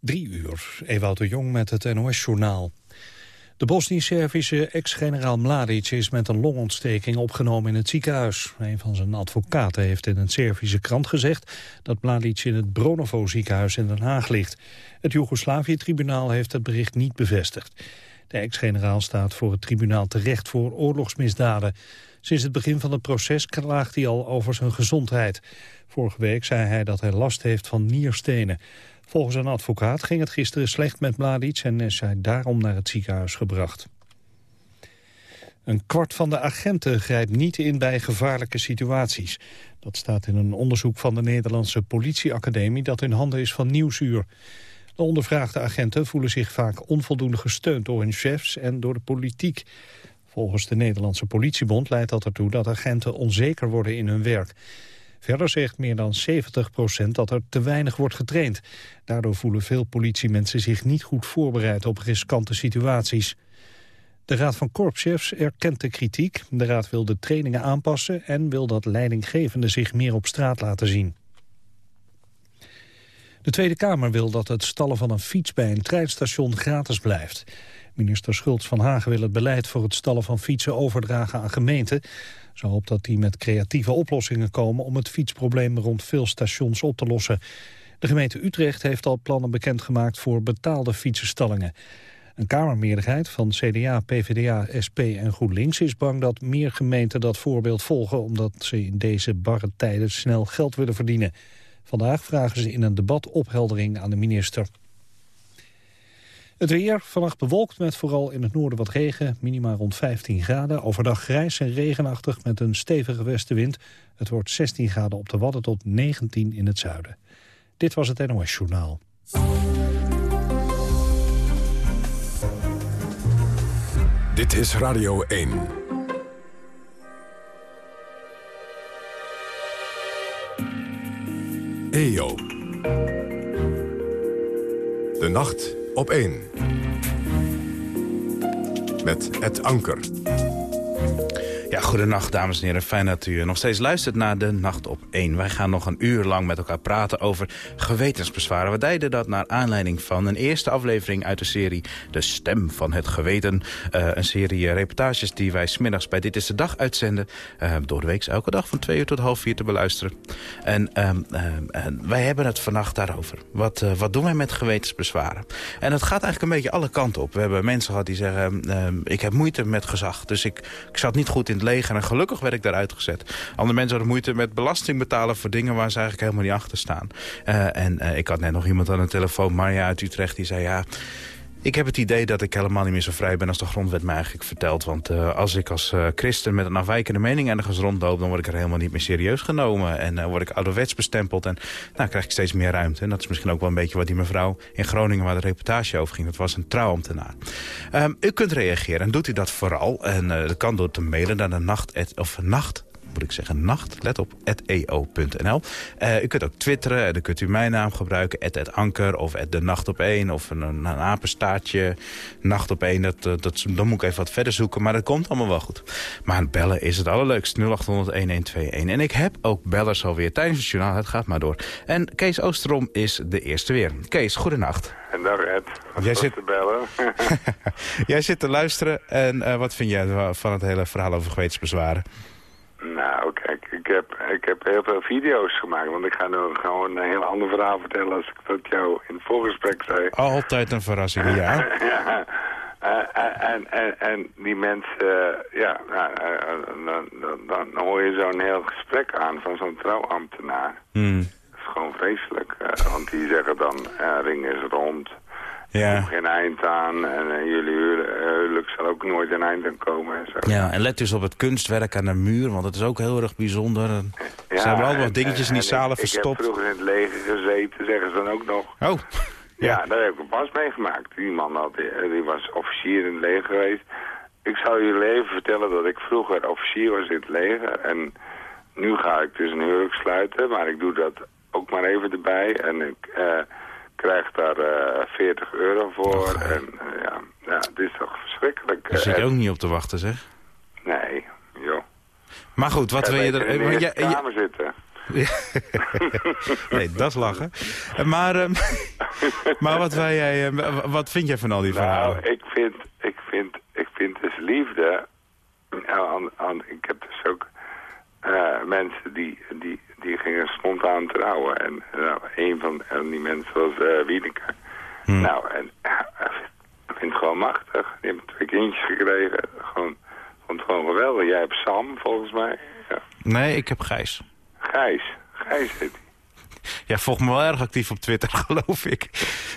Drie uur, Ewout de Jong met het NOS-journaal. De Bosnisch-Servische ex-generaal Mladic is met een longontsteking opgenomen in het ziekenhuis. Een van zijn advocaten heeft in een Servische krant gezegd dat Mladic in het Bronovo ziekenhuis in Den Haag ligt. Het Joegoslavië-tribunaal heeft het bericht niet bevestigd. De ex-generaal staat voor het tribunaal terecht voor oorlogsmisdaden. Sinds het begin van het proces klaagt hij al over zijn gezondheid. Vorige week zei hij dat hij last heeft van nierstenen. Volgens een advocaat ging het gisteren slecht met Mladic en is hij daarom naar het ziekenhuis gebracht. Een kwart van de agenten grijpt niet in bij gevaarlijke situaties. Dat staat in een onderzoek van de Nederlandse politieacademie dat in handen is van Nieuwsuur. De ondervraagde agenten voelen zich vaak onvoldoende gesteund door hun chefs en door de politiek. Volgens de Nederlandse politiebond leidt dat ertoe dat agenten onzeker worden in hun werk. Verder zegt meer dan 70% dat er te weinig wordt getraind. Daardoor voelen veel politiemensen zich niet goed voorbereid op riskante situaties. De Raad van Korpschefs erkent de kritiek. De Raad wil de trainingen aanpassen en wil dat leidinggevenden zich meer op straat laten zien. De Tweede Kamer wil dat het stallen van een fiets bij een treinstation gratis blijft. Minister Schultz van Hagen wil het beleid voor het stallen van fietsen overdragen aan gemeenten. Ze hoopt dat die met creatieve oplossingen komen om het fietsprobleem rond veel stations op te lossen. De gemeente Utrecht heeft al plannen bekendgemaakt voor betaalde fietsenstallingen. Een kamermeerderheid van CDA, PvdA, SP en GroenLinks is bang dat meer gemeenten dat voorbeeld volgen... omdat ze in deze barre tijden snel geld willen verdienen. Vandaag vragen ze in een debat opheldering aan de minister. Het weer, vannacht bewolkt met vooral in het noorden wat regen, minimaal rond 15 graden. Overdag grijs en regenachtig met een stevige westenwind. Het wordt 16 graden op de Wadden tot 19 in het zuiden. Dit was het NOS Journaal. Dit is Radio 1. EO. De nacht op 1. Met het Anker. Ja, goedenacht dames en heren. Fijn dat u nog steeds luistert naar de Nacht op 1. Wij gaan nog een uur lang met elkaar praten over gewetensbezwaren. We deden dat naar aanleiding van een eerste aflevering uit de serie De Stem van het Geweten. Uh, een serie reportages die wij smiddags bij Dit is de Dag uitzenden. Uh, door de week elke dag van twee uur tot half vier te beluisteren. En uh, wij hebben het vannacht daarover. Wat, wat doen wij met gewetensbezwaren? En het gaat eigenlijk een beetje alle kanten op. We hebben mensen gehad die zeggen, ik heb moeite met gezag. Dus ik, ik zat niet goed in het En gelukkig werd ik daaruit gezet. Andere mensen hadden moeite met belasting betalen voor dingen waar ze eigenlijk helemaal niet achter staan. Uh, en uh, ik had net nog iemand aan de telefoon, Marja uit Utrecht, die zei ja... Ik heb het idee dat ik helemaal niet meer zo vrij ben als de grondwet mij eigenlijk vertelt. Want uh, als ik als uh, christen met een afwijkende mening ergens rondloop... dan word ik er helemaal niet meer serieus genomen. En uh, word ik ouderwets bestempeld. En nou krijg ik steeds meer ruimte. En dat is misschien ook wel een beetje wat die mevrouw in Groningen... waar de reportage over ging. Dat was een trouwambtenaar. Um, u kunt reageren en doet u dat vooral. En dat kan door te mailen naar de nacht... of nacht moet ik zeggen, nacht. Let op, eo.nl. Uh, u kunt ook twitteren, en dan kunt u mijn naam gebruiken, het anker of de nacht op één of een, een, apenstaartje, nacht op één. Dat, dat, dan moet ik even wat verder zoeken, maar dat komt allemaal wel goed. Maar bellen is het allerleukst, 0800-1121. En ik heb ook bellers alweer tijdens het journaal, het gaat maar door. En Kees Oosterom is de eerste weer. Kees, goedenacht. En daar Ed, jij zit te bellen. jij zit te luisteren en uh, wat vind jij van het hele verhaal over gewetensbezwaren? Nou, kijk, ik heb, ik heb heel veel video's gemaakt. Want ik ga nu gewoon een heel ander verhaal vertellen als ik dat jou in het voorgesprek zei. Altijd een verrassing, ja. ja. Uh, en, en, en die mensen, uh, ja, nou, dan, dan, hoor je zo'n heel gesprek aan van zo'n trouwambtenaar. Mm. Dat is gewoon vreselijk. want die zeggen dan, ring is rond. Ja. Er geen eind aan en uh, jullie huwelijk zal ook nooit een eind aan komen. En zo. Ja, en let dus op het kunstwerk aan de muur, want het is ook heel erg bijzonder. Ja, er zijn wel wat dingetjes in die zalen verstopt. Ik heb vroeger in het leger gezeten, zeggen ze dan ook nog. Oh. Ja, daar heb ik een pas meegemaakt. Die man had, die was officier in het leger geweest. Ik zal jullie even vertellen dat ik vroeger officier was in het leger. En nu ga ik dus een huwelijk sluiten, maar ik doe dat ook maar even erbij. En ik... Uh, krijgt daar uh, eh, 40 euro voor. en uh, ja, ja, het is toch verschrikkelijk. Daar zit je ook niet op te wachten, zeg? Nee, joh. Maar goed, wat wil je er... In de kamer zitten. nee, dat is lachen. Maar, um, maar wat, wij, jij, eh, wat vind jij van al die verhalen? Nou, ik vind, ik vind, ik vind dus liefde... Aan, aan, ik heb dus ook mensen die, die, die gingen spontaan trouwen. En nou, een van die mensen was uh, Wiedeke. Hmm. Nou, en ik vind het gewoon machtig. Die hebben twee kindjes gekregen. Gewoon, vond het gewoon geweldig. Jij hebt Sam, volgens mij. Ja. Nee, ik heb Gijs. Gijs. Gijs heet hij. Ja, volg me wel erg actief op Twitter, geloof ik.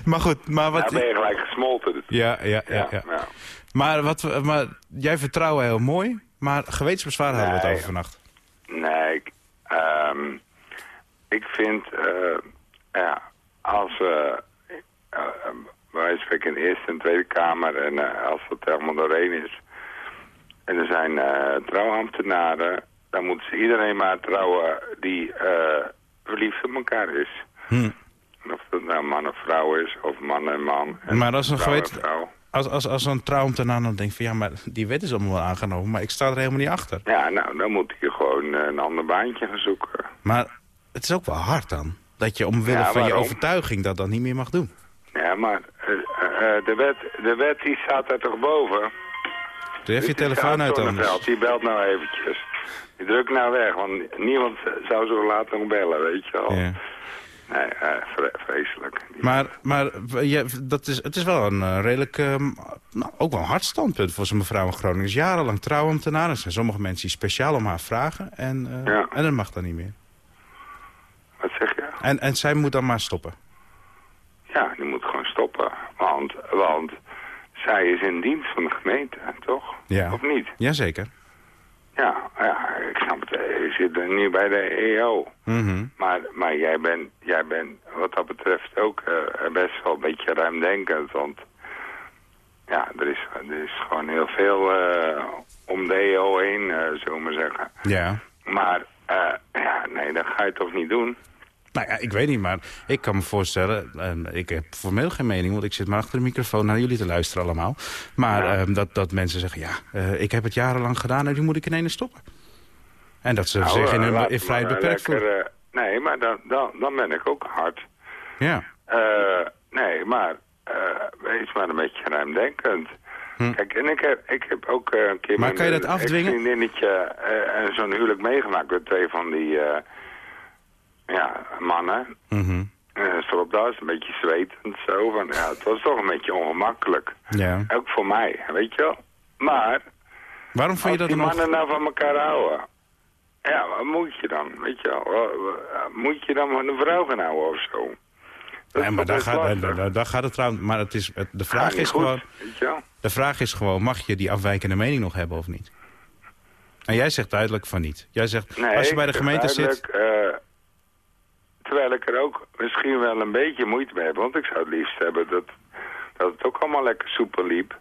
Maar goed, maar wat... Ja, ben je gelijk gesmolten. Dus. Ja, ja, ja. ja, ja. Maar, wat, maar jij vertrouwen heel mooi, maar gewetensbezwaar hadden we het over vannacht. Nee, ik, um, ik vind, uh, ja, als uh, wij spreken in de Eerste en Tweede Kamer en als het helemaal doorheen is, en er zijn trouwambtenaren, dan moeten ze iedereen maar trouwen die verliefd op elkaar is. Hm. Of dat nou man of vrouw is, of man en man. En maar als een geweten... Als, als, als zo'n trouwambtenaar dan denkt van ja, maar die wet is allemaal wel aangenomen, maar ik sta er helemaal niet achter. Ja, nou, dan moet je gewoon een ander baantje gaan zoeken. Maar het is ook wel hard dan, dat je omwille van je overtuiging dat dan niet meer mag doen. Ja, maar uh, uh, de, wet, de wet die staat er toch boven? Doe even je telefoon uit dan. Die belt nou eventjes. Die drukt nou weg, want niemand zou zo laat nog bellen, weet je wel. Ja. Nee, uh, vreselijk. Maar, maar je, dat is, het is wel een uh, redelijk, uh, nou, ook wel een hard standpunt voor zo'n mevrouw in Groningen. Dus jarenlang trouwambtenaar. Er zijn sommige mensen die speciaal om haar vragen. En, ja. en dat mag dan niet meer. Wat zeg je? En, en zij moet dan maar stoppen? Ja, die moet gewoon stoppen. Want, want zij is in dienst van de gemeente, toch? Ja. Of niet? Jazeker. Ja, ja, ik snap het. Je zit nu bij de EO. Mm maar, maar jij bent jij bent wat dat betreft ook uh, best wel een beetje ruimdenkend. Want ja, er is, er is gewoon heel veel uh, om de EO heen, uh, zullen we maar zeggen. Ja. Maar ja, nee, dat ga je toch niet doen? Nou ja, ik weet niet, maar ik kan me voorstellen... Uh, ik heb formeel geen mening, want ik zit maar achter de microfoon... naar jullie te luisteren allemaal. Maar ja. uh, dat, dat mensen zeggen, ja, uh, ik heb het jarenlang gedaan... en nu moet ik ineens stoppen. En dat ze nou, zich in, hun, in vrijheid beperkt voelen. nee, maar dan, dan, dan ben ik ook hard. Ja. nee, maar wees maar een beetje ruimdenkend. Hm. Kijk, en ik heb, ik heb ook een keer... Maar kan je dat afdwingen? een vriendinnetje en zo'n huwelijk meegemaakt... met twee van die ja, mannen. Mm -hmm. Uh, op dat, een beetje zwetend zo. Van, ja, het was toch een beetje ongemakkelijk. Ja. Ook voor mij, weet je wel. Maar... Waarom vond je dat die nog... mannen nou van elkaar houden... Ja, wat moet je dan, weet je wel? Moet je dan van een vrouw gaan houden of zo? Dat nee, maar daar gaat, daar, daar gaat het trouwens... Maar het is, de vraag is goed, gewoon... De vraag is gewoon, mag je die afwijkende mening nog hebben of niet? En jij zegt duidelijk van niet. Jij zegt, nee, als je bij de gemeente zit... Uh, Terwijl ik er ook misschien wel een beetje moeite mee heb. Want ik zou het liefst hebben dat, dat het ook allemaal lekker soepel liep.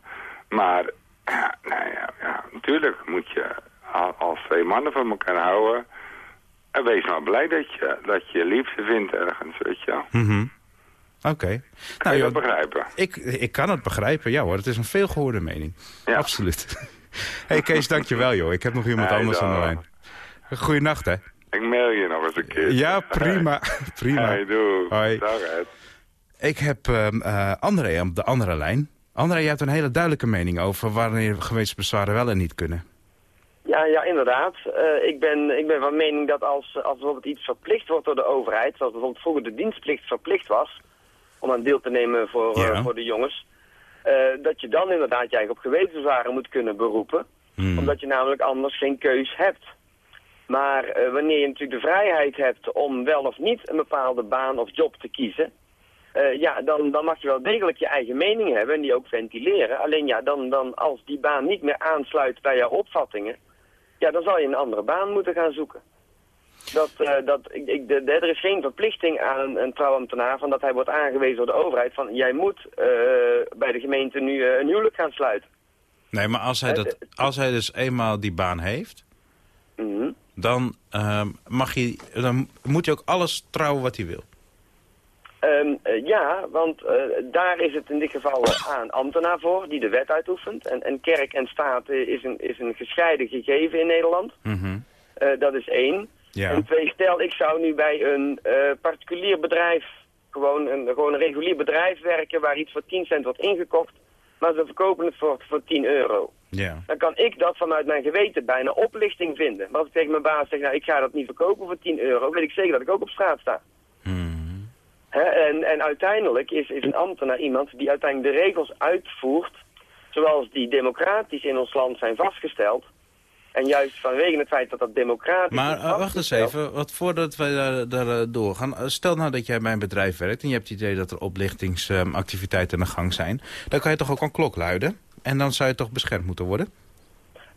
Maar ja, nou ja, ja, natuurlijk moet je als twee mannen van elkaar houden... En wees maar blij dat je, dat je liefde vindt ergens, weet je mm Oké. Okay. Nou, je dat begrijpen? Ik, ik kan het begrijpen, ja hoor. Het is een veelgehoorde mening. Ja. Absoluut. hey Kees, dankjewel joh. Ik heb nog iemand anders aan de lijn. Goeienacht hè. Ik mail je nog eens een keer. Ja, prima. prima. Hey, doe. Hoi. Dag, Ed. Ik heb uh, André op de andere lijn. André, je hebt een hele duidelijke mening over wanneer gewetensbezwaren wel en niet kunnen. Ja, ja inderdaad. Uh, ik, ben, ik ben van mening dat als, als bijvoorbeeld iets verplicht wordt door de overheid... zoals bijvoorbeeld vroeger de dienstplicht verplicht was... om aan deel te nemen voor, ja. uh, voor de jongens... Uh, dat je dan inderdaad je eigenlijk op gewetensbezwaren moet kunnen beroepen. Hmm. Omdat je namelijk anders geen keus hebt. Maar uh, wanneer je natuurlijk de vrijheid hebt om wel of niet een bepaalde baan of job te kiezen... Uh, ja, dan, dan mag je wel degelijk je eigen mening hebben en die ook ventileren. Alleen ja, dan, dan als die baan niet meer aansluit bij jouw opvattingen... ja, dan zal je een andere baan moeten gaan zoeken. Dat, uh, dat, ik, ik, de, de, er is geen verplichting aan een, een trouwambtenaar van dat hij wordt aangewezen door de overheid... van jij moet bij de gemeente nu een huwelijk gaan sluiten. Nee, maar als hij, dat, als hij dus eenmaal die baan heeft... Mm -hmm dan, uh, mag je, dan moet hij ook alles trouwen wat hij wil. Um, uh, ja, want uh, daar is het in dit geval aan ambtenaar voor, die de wet uitoefent. En, en kerk en staat is een, is een gescheiden gegeven in Nederland. Mm -hmm. dat is één. Ja. En twee, stel ik zou nu bij een particulier bedrijf gewoon een, gewoon een regulier bedrijf werken waar iets voor 10 cent wordt ingekocht, maar ze verkopen het voor, voor 10 euro. Ja. Dan kan ik dat vanuit mijn geweten bijna oplichting vinden. Maar als ik tegen mijn baas zeg, nou ik ga dat niet verkopen voor 10 euro, weet ik zeker dat ik ook op straat sta. Hmm. Hè, en, en uiteindelijk is, is een ambtenaar iemand die uiteindelijk de regels uitvoert, zoals die democratisch in ons land zijn vastgesteld. En juist vanwege het feit dat dat democratisch Maar is uh, wacht eens even, wat voordat wij daar, daar eh, doorgaan. eh, Stel nou dat jij bij een bedrijf werkt en je hebt het idee dat er oplichtingsactiviteiten aan de gang zijn. Dan kan je toch ook een klok luiden? En dan zou je toch beschermd moeten worden?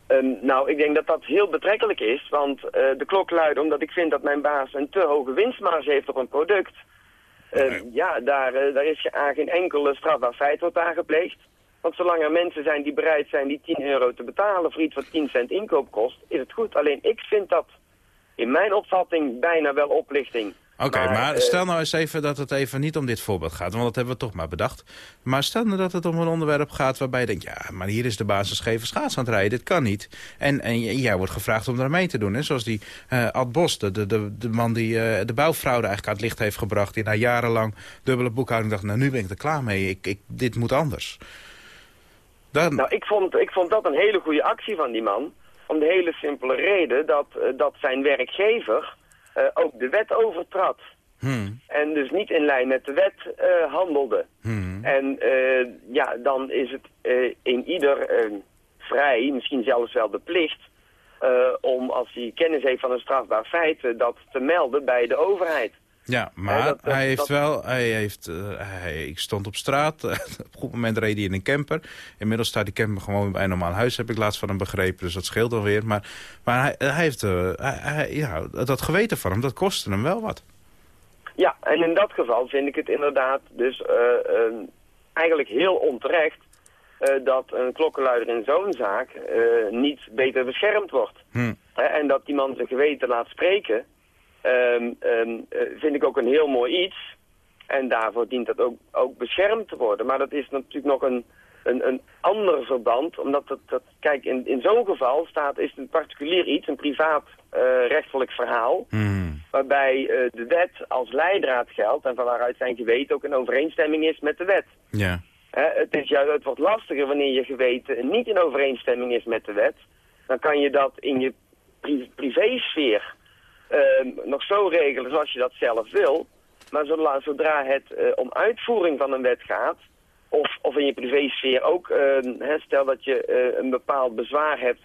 Ehm, nou, ik denk dat dat heel betrekkelijk is, want eh, de klok luidt omdat ik vind dat mijn baas een te hoge winstmarge heeft op een product. Ehm, Ja, daar, eh, daar is aan geen enkel strafbaar feit wordt aangepleegd. Want zolang er mensen zijn die bereid zijn die 10 euro te betalen voor iets wat 10 cent inkoop kost, is het goed. Alleen ik vind dat in mijn opvatting bijna wel oplichting. Oké, maar, eh, stel nou eens even dat het even niet om dit voorbeeld gaat. Want dat hebben we toch maar bedacht. Maar stel nou dat het om een onderwerp gaat waarbij je denkt... ja, maar hier is de basis scheve schaats aan het rijden. Dit kan niet. En, en jij wordt gevraagd om daar mee te doen. Hè? Zoals die eh Ad Bos, de, de, de, man die eh, de bouwfraude eigenlijk aan het licht heeft gebracht... die na jarenlang dubbele boekhouding dacht... nou, nu ben ik er klaar mee. Ik, ik, dit moet anders. Dan, Nou, ik vond, ik vond dat een hele goede actie van die man. Om de hele simpele reden dat, dat zijn werkgever eh, ook de wet overtrad. hmm, En dus niet in lijn met de wet eh, handelde. hmm. En eh, ja, dan is het in ieder vrij, misschien zelfs wel de plicht... om als hij kennis heeft van een strafbaar feit... dat te melden bij de overheid. Ja, maar Ja, dat- dat- hij heeft dat- wel, hij heeft, eh, hij, ik stond op straat, op een goed moment reed hij in een camper. Inmiddels staat die camper gewoon bij een normaal huis, heb ik laatst van hem begrepen, dus dat scheelt alweer. Maar, maar hij, hij heeft, eh, hij, ja, dat geweten van hem, dat kostte hem wel wat. Ja, en in dat geval vind ik het inderdaad dus eh, eh, eigenlijk heel onterecht... eh, dat een klokkenluider in zo'n zaak eh, niet beter beschermd wordt. Hm. En dat die man zijn geweten laat spreken, ehm, ehm, eh, vind ik ook een heel mooi iets. En daarvoor dient dat ook, ook beschermd te worden. Maar dat is natuurlijk nog een, een, een ander verband. Omdat dat, dat kijk, in, in zo'n geval staat, is het een particulier iets, een privaat eh, rechtelijk verhaal. Hm. Waarbij eh, de wet als leidraad geldt en van waaruit zijn geweten ook in overeenstemming is met de wet. Ja, het, is juist, het wordt lastiger wanneer je geweten niet in overeenstemming is met de wet. Dan kan je dat in je pri privésfeer ehm, nog zo regelen zoals je dat zelf wil. Maar zodra, zodra het eh, om uitvoering van een wet gaat, of, of in je privésfeer ook, ehm, hè, stel dat je eh, een bepaald bezwaar hebt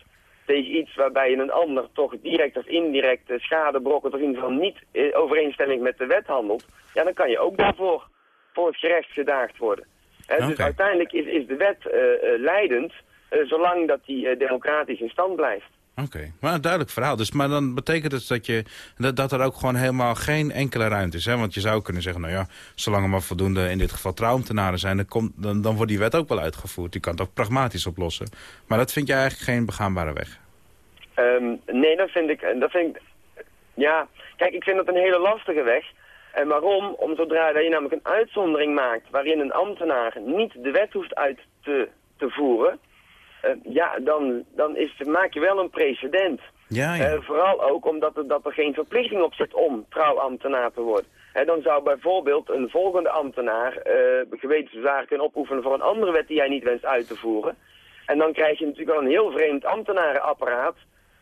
tegen iets waarbij je een ander toch direct of indirect schade berokkent, of in ieder geval niet in overeenstemming met de wet handelt, ja, dan kan je ook daarvoor voor het gerecht gedaagd worden. Dus uiteindelijk is, is de wet eh, leidend, zolang dat die democratisch in stand blijft. Oké. Maar een duidelijk verhaal. Dus, maar dan betekent het dat, je, dat, dat er ook gewoon helemaal geen enkele ruimte is. Hè? Want je zou kunnen zeggen, nou ja, zolang er maar voldoende in dit geval trouwambtenaren zijn... Dan, komt, dan, dan wordt die wet ook wel uitgevoerd. Je kan het ook pragmatisch oplossen. Maar dat vind jij eigenlijk geen begaanbare weg. Ehm, nee, dat vind ik, dat vind ik, ja, kijk, ik vind dat een hele lastige weg. En waarom? Om zodra dat je namelijk een uitzondering maakt waarin een ambtenaar niet de wet hoeft uit te, te voeren, eh, ja, dan, dan is, maak je wel een precedent. Ja, ja. Eh, vooral ook omdat er, dat er geen verplichting op zit om trouwambtenaar te worden. Hè, dan zou bijvoorbeeld een volgende ambtenaar eh gewetensbezwaar kunnen opoefenen voor een andere wet die jij niet wenst uit te voeren. En dan krijg je natuurlijk wel een heel vreemd ambtenarenapparaat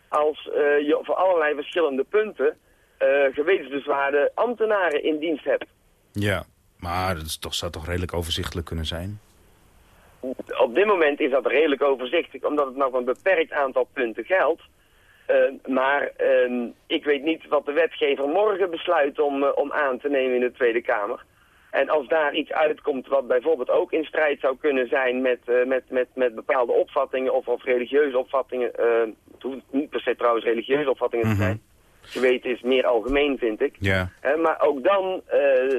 als je voor allerlei verschillende punten eh gewetensbezwaarde ambtenaren in dienst hebt. ja. Maar dat is toch, zou toch redelijk overzichtelijk kunnen zijn? Op dit moment is dat redelijk overzichtelijk, omdat het nog een beperkt aantal punten geldt. Eh, maar eh, ik weet niet wat de wetgever morgen besluit om, eh, om aan te nemen in de Tweede Kamer. En als daar iets uitkomt wat bijvoorbeeld ook in strijd zou kunnen zijn met, eh, met, met, met bepaalde opvattingen of, of religieuze opvattingen. eh, het hoeft niet per se trouwens religieuze opvattingen te Mhm. zijn. Geweten is meer algemeen, vind ik. Ja. Maar ook dan eh,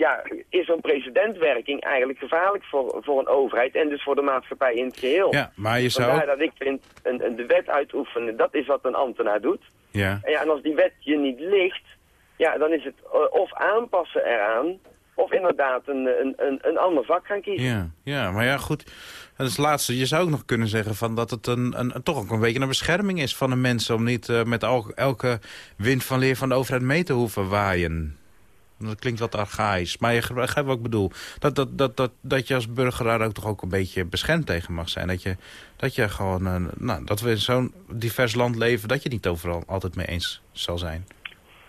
ja, is zo'n precedentwerking eigenlijk gevaarlijk voor, voor een overheid en dus voor de maatschappij in het geheel. ja, maar je zou... Vandaar dat ik vind, een, een, de wet uitoefenen, dat is wat een ambtenaar doet. Ja. En, ja, en als die wet je niet ligt, ja, dan is het eh, of aanpassen eraan, of inderdaad een, een, een, een ander vak gaan kiezen. Ja, ja, maar ja, goed. Dat is het laatste. Je zou ook nog kunnen zeggen van dat het een, een, toch ook een beetje een bescherming is van de mensen... om niet eh, met al, elke wind van leer van de overheid mee te hoeven waaien. Dat klinkt wat archaïs. Maar je begrijpt wat ik bedoel. Dat, dat, dat, dat, dat je als burger daar ook toch ook een beetje beschermd tegen mag zijn. Dat je, dat je gewoon, uh, nou, dat we in zo'n divers land leven... dat je niet overal altijd mee eens zal zijn.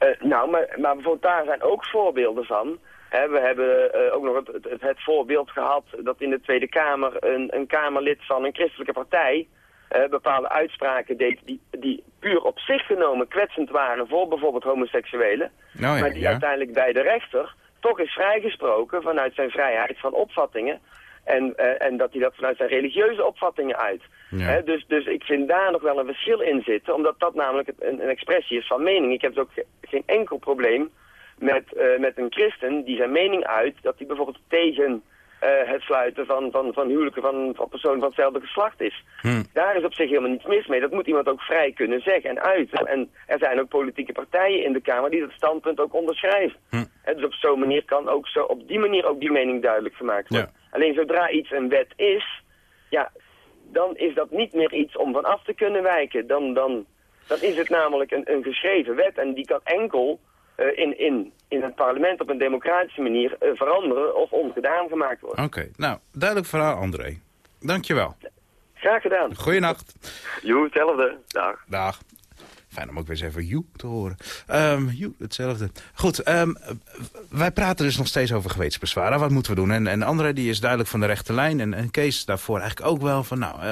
Uh, nou, maar, maar bijvoorbeeld daar zijn ook voorbeelden van. we hebben uh, ook nog het, het, het, voorbeeld gehad dat in de Tweede Kamer een, een Kamerlid van een christelijke partij uh, bepaalde uitspraken deed die, die puur op zich genomen kwetsend waren voor bijvoorbeeld homoseksuelen. Nou ja, maar die uiteindelijk bij de rechter toch is vrijgesproken vanuit zijn vrijheid van opvattingen. En, uh, en dat hij dat vanuit zijn religieuze opvattingen uit. Ja. dus, dus ik vind daar nog wel een verschil in zitten, omdat dat namelijk een, een expressie is van mening. Ik heb dus ook geen enkel probleem met, uh, met een christen die zijn mening uit, dat hij bijvoorbeeld tegen het sluiten van, van, van huwelijken van, van personen van hetzelfde geslacht is. Hm. Daar is op zich helemaal niets mis mee. Dat moet iemand ook vrij kunnen zeggen en uiten. En er zijn ook politieke partijen in de Kamer die dat standpunt ook onderschrijven. Hm. dus op zo'n manier kan ook zo, op die manier ook die mening duidelijk gemaakt worden. Alleen zodra iets een wet is, ja, dan is dat niet meer iets om van af te kunnen wijken. Dan, dan, dan is het namelijk een, een geschreven wet en die kan enkel in, in, in het parlement op een democratische manier uh, veranderen of ongedaan gemaakt worden. Oké, nou, duidelijk verhaal André. Dankjewel. Graag gedaan. Goeienacht. Jo, hetzelfde. Dag. Dag. Fijn om ook weer eens even you te horen. Um, you, hetzelfde. Goed, um, wij praten dus nog steeds over gewetensbezwaren. Wat moeten we doen? En, en André die is duidelijk van de rechte lijn. En, en Kees daarvoor eigenlijk ook wel van... nou, uh,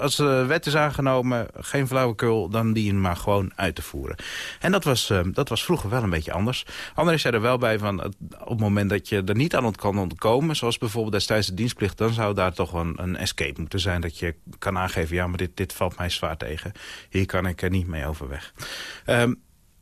als de wet is aangenomen, geen flauwekul, dan die maar gewoon uit te voeren. En dat was, uh, dat was vroeger wel een beetje anders. André zei er wel bij van, op het moment dat je er niet aan kan ontkomen, zoals bijvoorbeeld destijds de dienstplicht, dan zou daar toch een, een escape moeten zijn. Dat je kan aangeven, ja, maar dit, dit valt mij zwaar tegen. Hier kan ik er niet mee overweg. Um,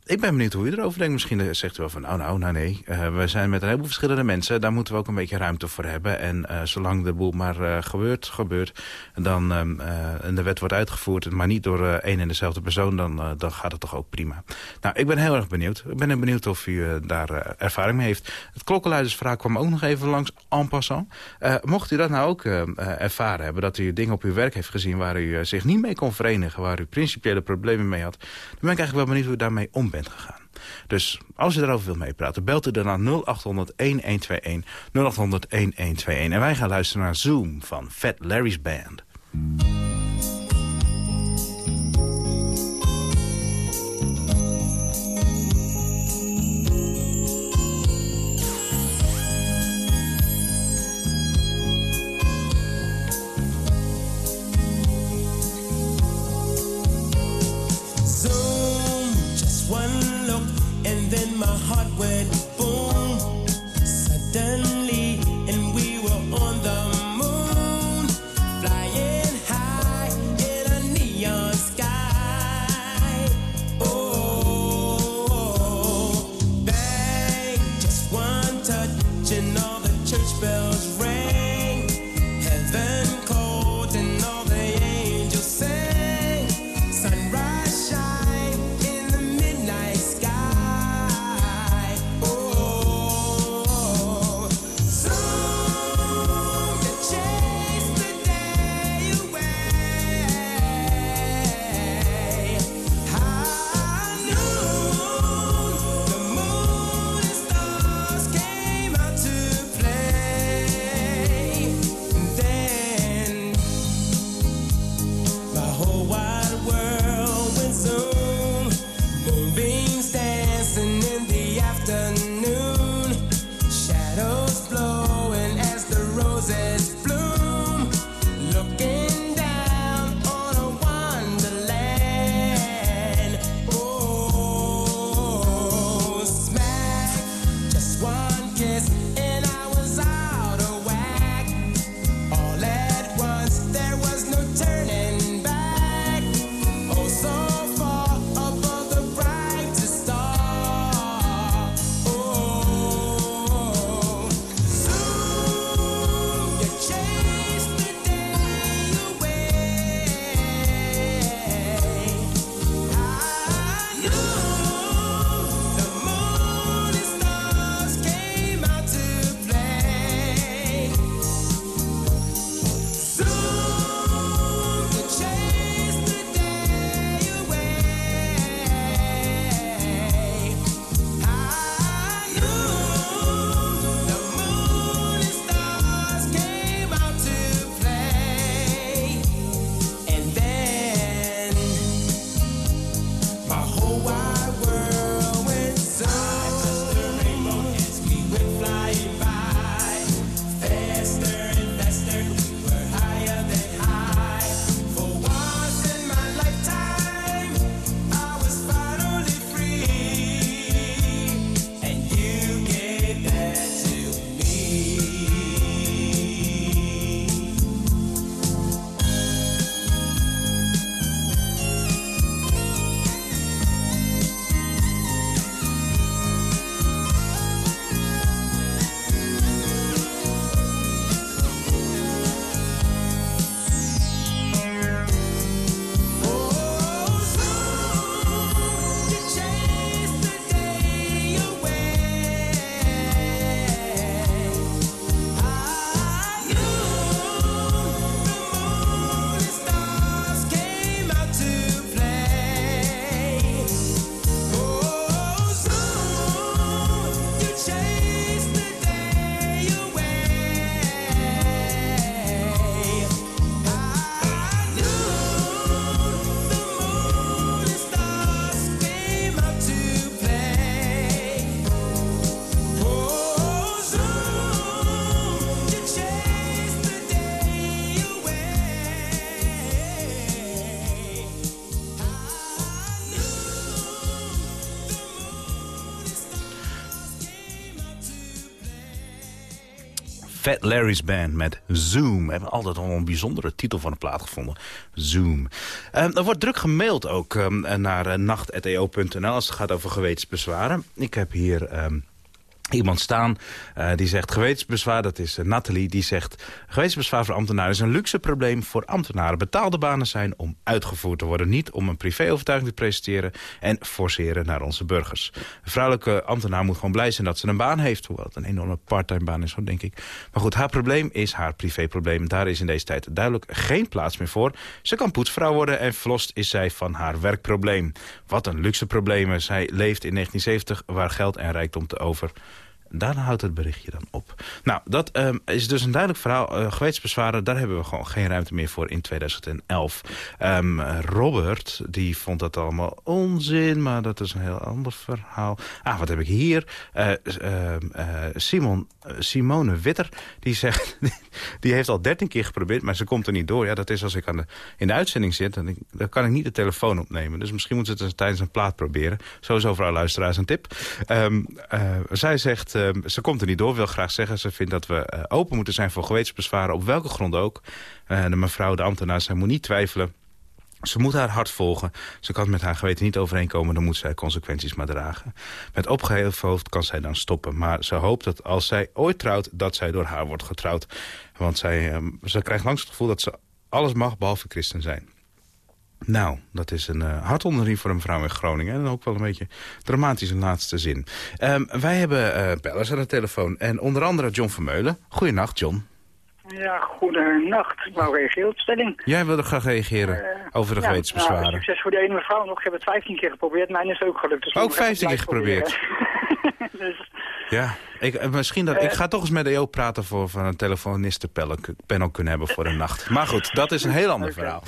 ik ben benieuwd hoe u erover denkt. Misschien zegt u wel van, nou, nou, nou nee. Uh, we zijn met een heleboel verschillende mensen. Daar moeten we ook een beetje ruimte voor hebben. En uh, zolang de boel maar uh, gebeurt, gebeurt. Dan, um, en de wet wordt uitgevoerd, maar niet door één en dezelfde persoon. Dan, dan gaat het toch ook prima. Nou, ik ben heel erg benieuwd. Ik ben benieuwd of u daar ervaring mee heeft. Het klokkenluidersvraag kwam ook nog even langs en passant. mocht u dat nou ook ervaren hebben, dat u dingen op uw werk heeft gezien... waar u zich niet mee kon verenigen, waar u principiële problemen mee had... dan ben ik eigenlijk wel benieuwd hoe u daarmee om bent gegaan. Dus als u daarover wilt meepraten, belt u dan naar 0800-1121, 0800-1121. En wij gaan luisteren naar Zoom van Fat Larry's Band. Larry's Band met Zoom. We hebben altijd al een bijzondere titel van de plaat gevonden. Zoom. Um, er wordt druk gemaild ook um, naar uh, nacht.eo.nl als het gaat over gewetensbezwaren. Ik heb hier... Um, iemand staan uh, die zegt gewetensbezwaar, dat is uh, Nathalie, die zegt gewetensbezwaar voor ambtenaren is een luxe probleem voor ambtenaren. Betaalde banen zijn om uitgevoerd te worden, niet om een privéovertuiging te presenteren en forceren naar onze burgers. Een vrouwelijke ambtenaar moet gewoon blij zijn dat ze een baan heeft, hoewel het een enorme parttime baan is, denk ik. Maar goed, haar probleem is haar privéprobleem. Daar is in deze tijd duidelijk geen plaats meer voor. Ze kan poetsvrouw worden en verlost is zij van haar werkprobleem. Wat een luxe probleem. Zij leeft in 1970 waar geld en rijkdom te over Daarna houdt het berichtje dan op. Nou, dat um, is dus een duidelijk verhaal. Uh, daar hebben we gewoon geen ruimte meer voor in 2011. Um, Robert, die vond dat allemaal onzin, maar dat is een heel ander verhaal. Ah, wat heb ik hier? Uh, uh, Simon, Simone Witter, die zegt... die heeft al dertien keer geprobeerd, maar ze komt er niet door. Ja, dat is als ik aan de, in de uitzending zit, dan, dan kan ik niet de telefoon opnemen. Dus misschien moeten ze het tijdens een plaat proberen. Sowieso voor alle luisteraars een tip. Zij zegt... Ehm, ze komt er niet door, wil graag zeggen. Ze vindt dat we uh, open moeten zijn voor gewetensbezwaren, op welke grond ook. Uh, de mevrouw, de ambtenaar, zij moet niet twijfelen. Ze moet haar hart volgen. Ze kan met haar geweten niet overeenkomen, dan moet zij consequenties maar dragen. Met opgeheven hoofd kan zij dan stoppen. Maar ze hoopt dat als zij ooit trouwt, dat zij door haar wordt getrouwd. Want zij, uh, ze krijgt langs het gevoel dat ze alles mag behalve christen zijn. Nou, dat is een uh, hard onderriem voor een vrouw in Groningen. En ook wel een beetje dramatisch in laatste zin. Um, wij hebben uh, bellers aan de telefoon. En onder andere John Vermeulen. Goedenacht, John. Ja, goedenacht. Ik wou reageren op de stelling. Jij wilde graag reageren uh, over de ja, gewetensbezwaren. Nou, succes voor die ene mevrouw nog. Ik heb het 15 keer geprobeerd. Mijn is ook gelukt. Dus ook 15 keer geprobeerd? dus... Ja, ik, misschien dat, ik ga toch eens met EO praten voor van een telefonistenpanel kunnen hebben voor een nacht. Maar goed, dat is een heel ander okay. verhaal.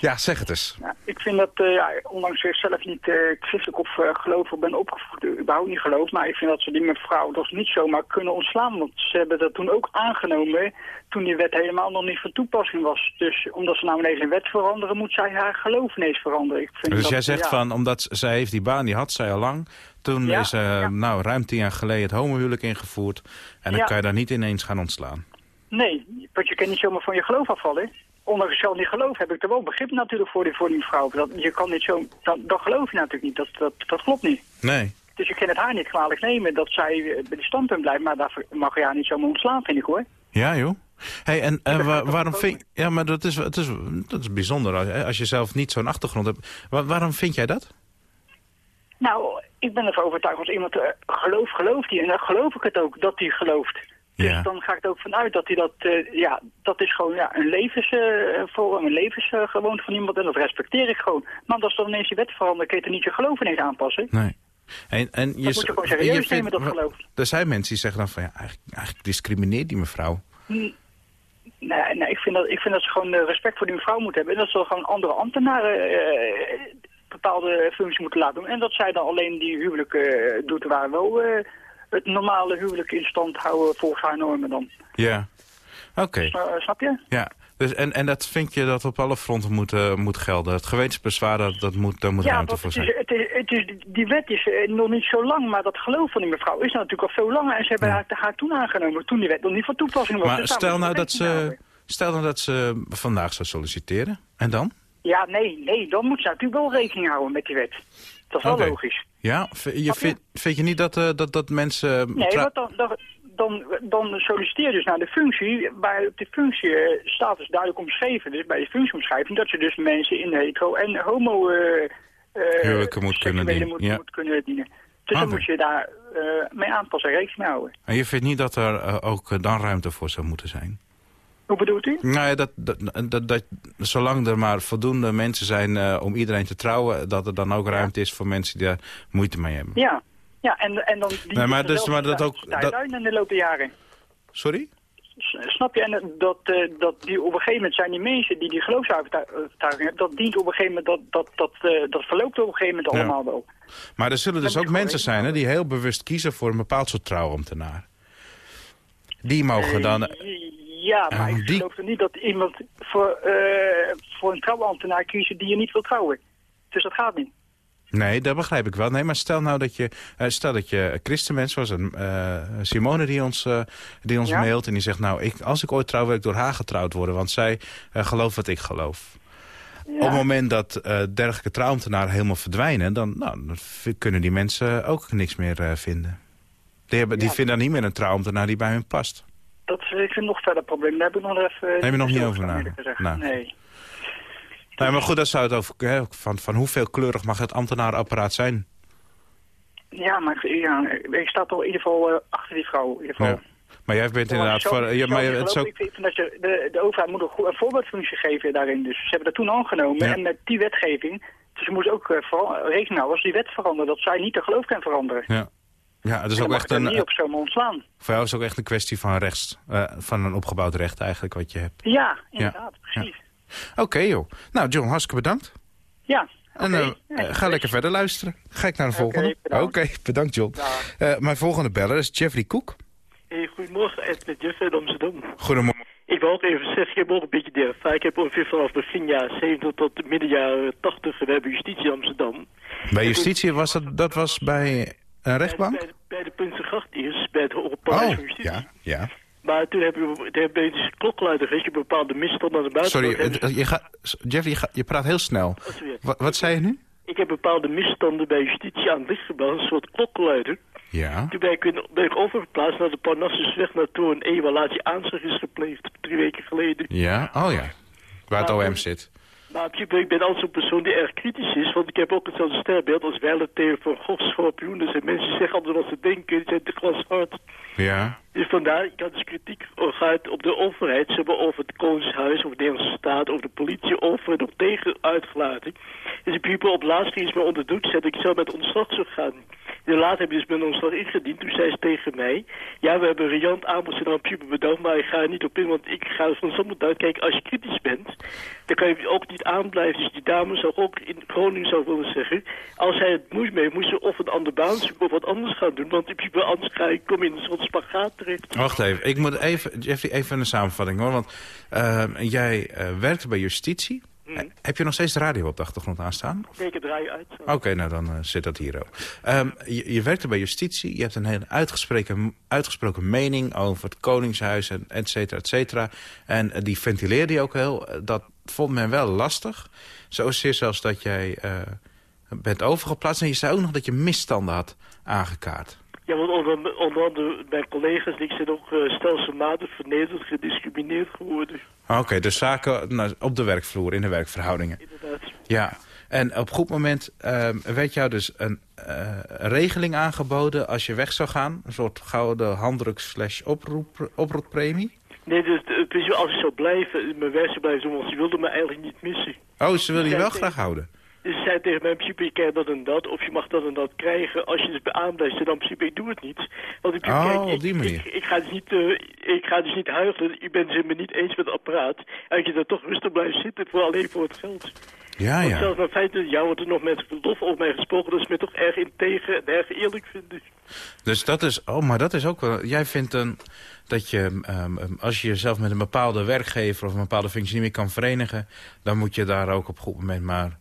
Ja, zeg het eens. Ja, ik vind dat, uh, ja, ondanks ik zelf niet uh, christelijk of uh, gelovig ben opgevoed, überhaupt niet geloof, maar ik vind dat ze die mevrouw toch niet zomaar kunnen ontslaan. Want ze hebben dat toen ook aangenomen, toen die wet helemaal nog niet van toepassing was. Dus omdat ze nou ineens een wet veranderen, moet zij haar geloof ineens veranderen. Ik vind dus dat, jij zegt ja. van, omdat zij heeft die baan, die had zij al lang, toen ja, is nou, ruim tien jaar geleden het homohuwelijk ingevoerd. En dan kan je daar niet ineens gaan ontslaan. Nee, want je kan niet zomaar van je geloof afvallen ondanks zelf niet geloof, heb ik er wel begrip natuurlijk voor die, voor die vrouw. Dat, je kan niet zo, dat, dat geloof je natuurlijk niet, dat, dat, dat klopt niet. Nee. Dus je kan het haar niet kwalijk nemen dat zij bij die standpunt blijft, maar daar mag je haar niet zomaar ontslaan, vind ik hoor. Ja joh. Hey, en wa waarom vind Ja, maar dat is, het is, dat is bijzonder als, als je zelf niet zo'n achtergrond hebt. Wa waarom vind jij dat? Nou, ik ben ervan overtuigd als iemand uh, gelooft, gelooft hij. En dan geloof ik het ook dat hij gelooft. Dus ja. dan ga ik er ook vanuit dat hij dat, uh, ja, dat is gewoon ja, een levensvorm, uh, een levensgewoonte van iemand en dat respecteer ik gewoon. Maar als dan ineens die wet verandert, kun je er niet je geloof ineens aanpassen. Nee. En, en je, dat moet je gewoon serieus je vindt, nemen, dat geloof. Er zijn mensen die zeggen dan van, ja, eigenlijk, eigenlijk discrimineert die mevrouw. Nee, nee ik, vind dat, ik vind dat ze gewoon respect voor die mevrouw moeten hebben. En dat ze gewoon andere ambtenaren bepaalde functies moeten laten doen. En dat zij dan alleen die huwelijken doet waar wel het normale huwelijk in stand houden volgens haar normen dan. Ja, oké. Okay. Uh, snap je? Ja, Dus, en, en dat vind je dat op alle fronten moet, uh, moet gelden? Het gewetensbezwaar, dat, dat moet, daar moet ja, ruimte voor zijn. Ja, het is, het is, die wet is uh, nog niet zo lang, maar dat geloof van die mevrouw is natuurlijk al zo lang. En ze hebben ja. haar, haar, toen aangenomen, toen die wet nog niet van toepassing was. Maar dus stel nou, dat ze, stel nou dat ze vandaag zou solliciteren, en dan? Ja, nee, nee, dan moet ze natuurlijk wel rekening houden met die wet. Dat is wel okay. logisch. Ja, je vind, vind je niet dat, uh, dat, dat mensen... Nee, want dan, dan, dan, solliciteer je dus naar de functie. Op de functie staat dus duidelijk omschreven, dus bij de functieomschrijving, dat ze dus mensen in hetero en homo uh, Huwelijken moet kunnen dienen. Moet, ja. moet kunnen dienen. Dus Ah, dan moet je daar uh, mee aanpassen en rekening houden. En je vindt niet dat er uh, ook dan ruimte voor zou moeten zijn? Hoe bedoelt u? Nou ja, dat, dat, dat, dat, zolang er maar voldoende mensen zijn uh, om iedereen te trouwen... dat er dan ook ruimte is voor mensen die daar moeite mee hebben. Ja, ja en, en dan... Die nee, maar, dus, maar dat ook... Dat... in de loop der jaren. Sorry? Snap je? En dat, uh, dat die op een gegeven moment zijn die mensen die die geloofsovertuiging hebben... dat dient op een gegeven moment, dat, dat, dat, uh, dat verloopt op een gegeven moment allemaal ja. wel. Maar er zullen dus ook mensen zijn hè, die heel bewust kiezen voor een bepaald soort trouwambtenaar. Die mogen dan... Ja, maar ik geloof er niet dat iemand voor, uh, voor een trouwambtenaar kiest die je niet wil trouwen. Dus dat gaat niet. Nee, dat begrijp ik wel. Nee, maar stel nou dat je, uh, stel dat je christenmens was, een uh, Simone die ons, uh, die ons ja? mailt en die zegt, nou, ik, als ik ooit trouw, wil ik door haar getrouwd worden, want zij gelooft wat ik geloof. Ja. Op het moment dat dergelijke trouwambtenaren helemaal verdwijnen, dan, nou, dan kunnen die mensen ook niks meer vinden. Die, hebben, die vinden dan niet meer een trouwambtenaar die bij hun past. Dat is een nog verder probleem. Daar heb ik nog even... Heb je nog niet over nagedacht? Nou. Nee. Nee, maar goed, dat zou het over... Hè, van, van hoeveel kleurig mag het ambtenarenapparaat zijn? Ja, maar ja, ik sta toch in ieder geval uh, achter die vrouw. In ieder geval. Ja. Maar jij bent inderdaad... Zo, voor, ja, maar het zo... Ik vind dat je, de, de overheid moet een, een voorbeeldfunctie geven daarin. Dus ze hebben dat toen aangenomen. Ja. En met die wetgeving... Dus ze moesten ook uh, rekening houden als die wet veranderen... dat zij niet de geloof kan veranderen. Ja. Ja, het is ook echt een... niet op zo'n ontslaan. Voor jou is het ook echt een kwestie van rechts. Uh, van een opgebouwd recht eigenlijk wat je hebt. Ja, inderdaad. Ja. Precies. Ja. Oké okay, joh. Nou John, hartstikke bedankt. Ja. En okay. uh, ja, ga lekker verder luisteren. Ga ik naar de volgende. Oké, okay, bedankt. bedankt John. Uh, mijn volgende beller is Jeffrey Koek. Hey, goedemorgen, Ed met Jeffrey uit Amsterdam. Goedemorgen. Ik wil ook even zeggen, ik heb ook een beetje de ervaring. Ik heb ongeveer vanaf begin jaren 70 tot midden jaren 80 we hebben justitie in Amsterdam. Bij justitie was dat, dat was bij een rechtbank? Bij, bij, bij de Prinsengracht eerst, bij het Paleis oh, ja, ja. Maar toen hebben we, toen we dus klokluider, weet je, bepaalde misstanden aan de buitenkant. Sorry, je gaat, Jeffrey, je, gaat, je praat heel snel. Oh, wat, wat zei je nu? Ik heb bepaalde misstanden bij justitie aan het licht gebracht, een soort klokluider. Ja. Toen ben ik, ben ik overgeplaatst naar de Parnassusweg naartoe een evaluatie aanslag is gepleegd, drie weken geleden. Ja, oh ja. Waar het OM zit. Maar ik ben altijd zo'n persoon die erg kritisch is, want ik heb ook hetzelfde sterbeeld als Wijle Theo van Gogh, schorpioen. Dus mensen zeggen altijd wat ze denken, die zijn te glashard. Ja. Dus vandaar, ik had dus kritiek geuit op de overheid, zowel over het Koningshuis, over de Nederlandse staat, over de politie, over nog tegen uitgelaten. Dus ik heb op laatst iets me onder gezet dat ik zelf met ontslag zou gaan. En later heb ik dus mijn ontslag ingediend. Toen zei ze tegen mij, ja, we hebben riant aanbod en puber bedankt, maar ik ga er niet op in, want ik ga van zo'n uit. Kijk, als je kritisch bent, dan kan je ook niet aanblijven. Dus die dame zou ook in Groningen zou willen zeggen, als zij het moest mee, moest ze of een andere baan zoeken of wat anders gaan doen, want in principe anders ga ik kom in een soort spagaat Wacht even, ik moet even, Jeffrey, even een samenvatting hoor, want uh, jij uh, werkte bij justitie. Mm. Heb je nog steeds de radio op de achtergrond aanstaan? Ik draai uit. Oké, okay, nou dan uh, zit dat hier ook. Um, je, je werkte bij justitie, je hebt een hele uitgesproken, uitgesproken mening over het Koningshuis, en et cetera, et cetera. En uh, die ventileerde je ook heel. Dat vond men wel lastig. Zozeer zelfs dat jij bent overgeplaatst. En je zei ook nog dat je misstanden had aangekaart. Ja, want onder, onder andere mijn collega's, ik zijn ook uh, stelselmatig vernederd, gediscrimineerd geworden. Oké, okay, dus zaken nou, op de werkvloer, in de werkverhoudingen. Inderdaad. Ja, en op een goed moment uh, werd jou dus een uh, regeling aangeboden als je weg zou gaan. Een soort gouden handdruk slash oproep, oproeppremie. Nee, dus als ik zou blijven, mijn werk zou blijven want ze wilden me eigenlijk niet missen. Oh, ze willen je wel graag houden? Ze zei tegen mij, in principe, je krijgt dat en dat, of je mag dat en dat krijgen. Als je dus aanblijft, dan in principe, ik doe het niet. Want principe, oh, kijk, op die manier. Ik, ik, ik, ga dus niet, uh, ik ga dus niet huilen, ik ben het me niet eens met het apparaat. En je daar toch rustig blijven zitten, voor alleen voor het geld. Ja, Want ja. zelfs na 25 jaar wordt er nog met lof over mij gesproken. Dat is me toch erg integer en erg eerlijk, vind ik. Dus dat is, oh, maar dat is ook wel... Jij vindt een, dat je, ehm, ehm, als je jezelf met een bepaalde werkgever... of een bepaalde functie niet meer kan verenigen... dan moet je daar ook op een goed moment maar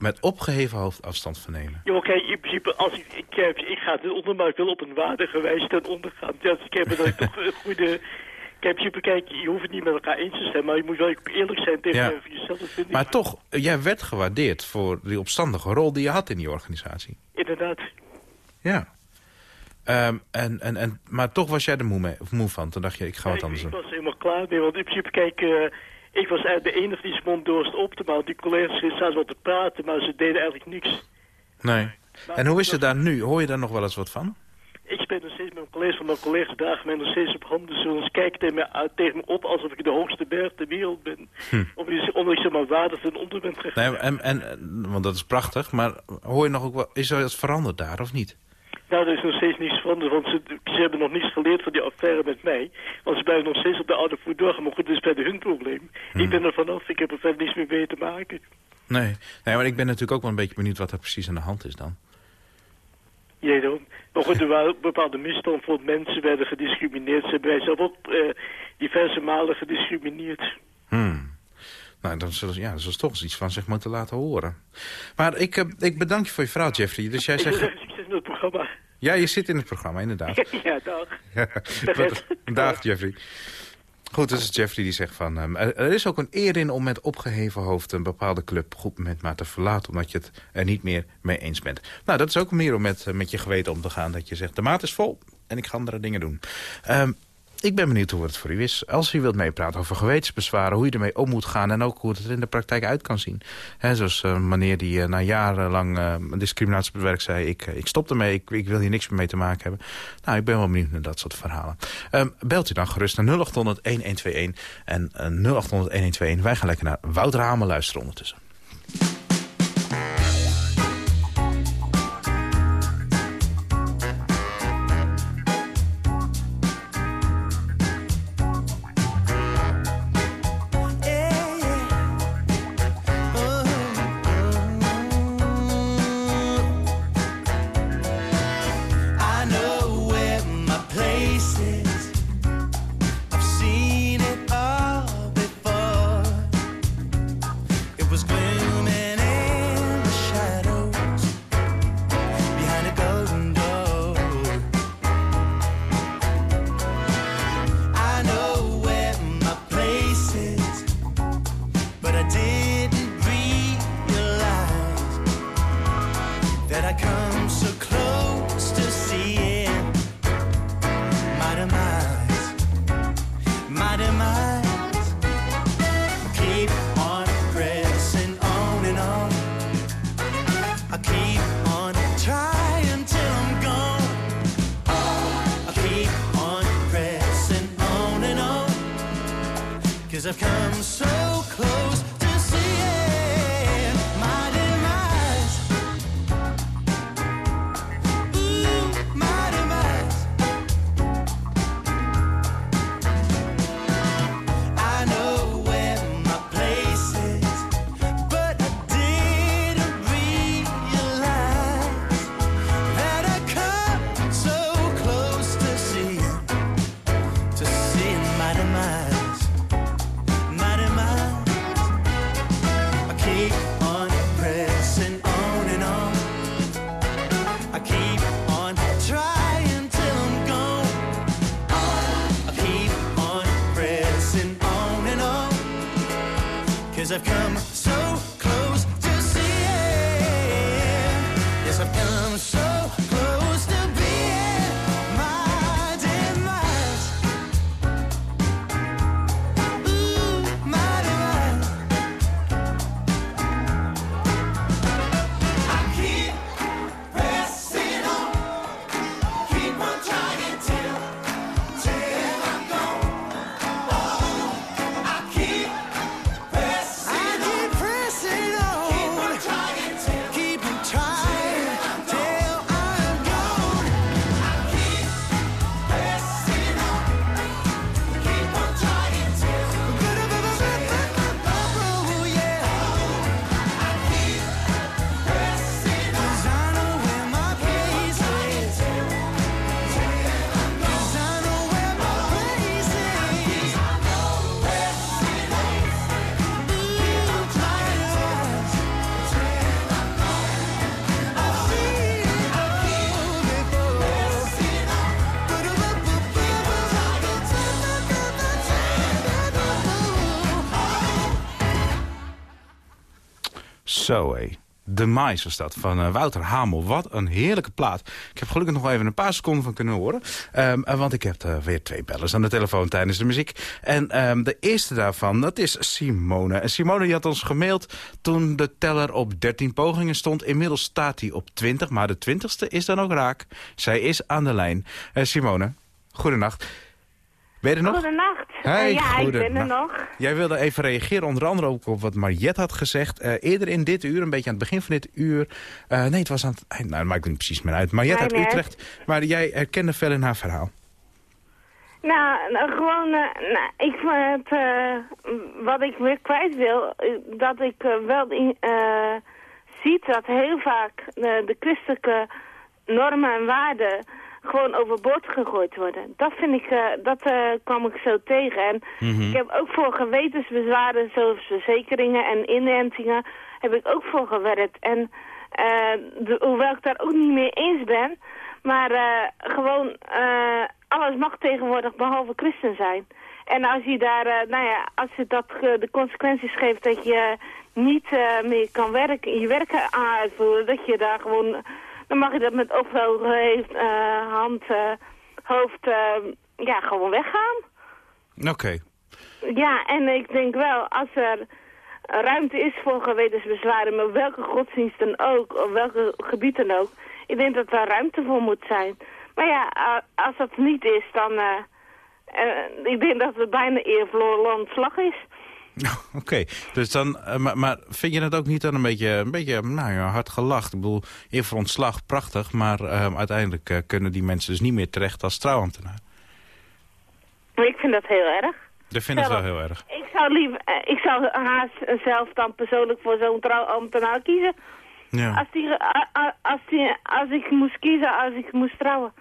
met opgeheven hoofd afstand van nemen. Ja, oké, in principe, als ik, ik, heb- ik ga het onder, maar ik wil op een waardige wijze ten onder gaan. Dus ik heb dat ik toch een goede... Kijk, in principe, kijk, je hoeft het niet met elkaar eens te zijn, maar je moet wel eerlijk zijn tegen Ja. jezelf, ik. Maar toch, jij werd gewaardeerd voor die opstandige rol die je had in die organisatie. Inderdaad. Ja. Ehm, en, en, en, maar toch was jij er moe, mee, of moe van. Toen dacht je, ik ga wat ik, anders ik doen. was helemaal klaar mee, want in principe, kijk, eh, ik was eigenlijk de enige die zijn mond dorst op te maken. Die collega's zaten wel te praten, maar ze deden eigenlijk niks. Nee. En hoe is het daar nu? Hoor je daar nog wel eens wat van? Ik ben nog steeds met mijn collega's, van mijn collega's dragen mij nog steeds op handen. Ze dus kijken tegen me, uit- tegen me op alsof ik de hoogste berg ter wereld ben. Omdat ik, omdat ik zeg maar waardig ten onder ben gegaan. Hm. Nee, en, en, want dat is prachtig, maar hoor je nog ook wel, is er wat veranderd daar of niet? Nou, er is nog steeds niets veranderd, want ze, ze hebben nog niets geleerd van die affaire met mij. Want ze blijven nog steeds op de oude voet doorgaan, maar goed, dat is verder hun probleem. Ik ben er vanaf, ik heb er verder niets meer mee te maken. Nee. nee, maar ik ben natuurlijk ook wel een beetje benieuwd wat er precies aan de hand is dan. Jee, dan. Maar goed, er waren bepaalde misstanden voor mensen werden gediscrimineerd. Ze hebben wij zelf ook eh, diverse malen gediscrimineerd. Hmm. Nou, dan zullen ze, ja, zullen ze toch eens iets van zich moeten laten horen. Maar ik, eh, ik bedank je voor je verhaal, Jeffrey. Dus jij zegt... met programma. Ja, je zit in het programma, inderdaad. ja, dag. Wat- Dag, Jeffrey. Goed, dus is Jeffrey die zegt van... ehm, er is ook een eer in om met opgeheven hoofd een bepaalde club goed moment maar te verlaten... omdat je het er niet meer mee eens bent. Nou, dat is ook een manier om met, eh, met je geweten om te gaan. Dat je zegt, de maat is vol en ik ga andere dingen doen. Ehm, ik ben benieuwd hoe het voor u is. Als u wilt meepraten over gewetensbezwaren, hoe je ermee om moet gaan... en ook hoe het er in de praktijk uit kan zien. Zoals een meneer die eh, na jarenlang eh, discriminatiebewerk zei... Ik, eh, ik stop ermee, ik, ik wil hier niks meer mee te maken hebben. Nou, ik ben wel benieuwd naar dat soort verhalen. Ehm, belt u dan gerust naar 0800-1121 en eh, 0800-1121. Wij gaan lekker naar Wouter Hamer luisteren ondertussen. Zo hé. De Mais dat, van eh, Wouter Hamel. Wat een heerlijke plaat. Ik heb gelukkig nog even een paar seconden van kunnen horen. Ehm, eh, want ik heb eh, weer twee bellers aan de telefoon tijdens de muziek. En ehm, de eerste daarvan, dat is Simone. En Simone die had ons gemaild toen de teller op 13 pogingen stond. Inmiddels staat hij op 20, maar de 20ste is dan ook raak. Zij is aan de lijn. Simone, goedenacht. Ben je er nog? Goedenacht. Hey, Eh, ja, ik ben er nog. Jij wilde even reageren, onder andere ook op wat Mariette had gezegd. eh, eerder in dit uur, een beetje aan het begin van dit uur. eh, nee, het was aan het eind. Nou, dat maakt niet precies meer uit. Mariette uit. Utrecht. Maar jij herkende veel in haar verhaal. Nou, nou, gewoon, nou, ik wat ik weer kwijt wil, dat ik wel in, ziet dat heel vaak de christelijke normen en waarden gewoon overboord gegooid worden. Dat vind ik, eh, dat eh, kwam ik zo tegen. En ik heb ook voor gewetensbezwaren, zoals verzekeringen en inentingen, heb ik ook voor gewerkt. En eh, de- hoewel ik daar ook niet mee eens ben, maar gewoon eh, alles mag tegenwoordig behalve christen zijn. En als je daar, nou ja, als je dat de consequenties geeft dat je niet meer kan werken, je werk aan uitvoeren, dat je daar gewoon, dan mag je dat met eh, hand, eh, hoofd, eh, ja, gewoon weggaan. Oké. Ja, en ik denk wel, als er ruimte is voor gewetensbezwaren, met welke godsdienst dan ook, of welke gebied dan ook, ik denk dat daar ruimte voor moet zijn. Maar ja, als dat niet is, dan, eh, ik denk dat het bijna eerverloren slag is. Oké, dus dan, eh, maar, maar vind je dat ook niet dan een beetje, een beetje nou ja, hard gelacht? Ik bedoel, eer voor ontslag, prachtig, maar eh, uiteindelijk eh, kunnen die mensen dus niet meer terecht als trouwambtenaar. Ik vind dat heel erg. Dat vind ik wel heel erg. Ik zou, liever, eh, ik zou haast zelf dan persoonlijk voor zo'n trouwambtenaar kiezen. Ja. Als, die, als, die, als ik moest kiezen, als ik moest trouwen.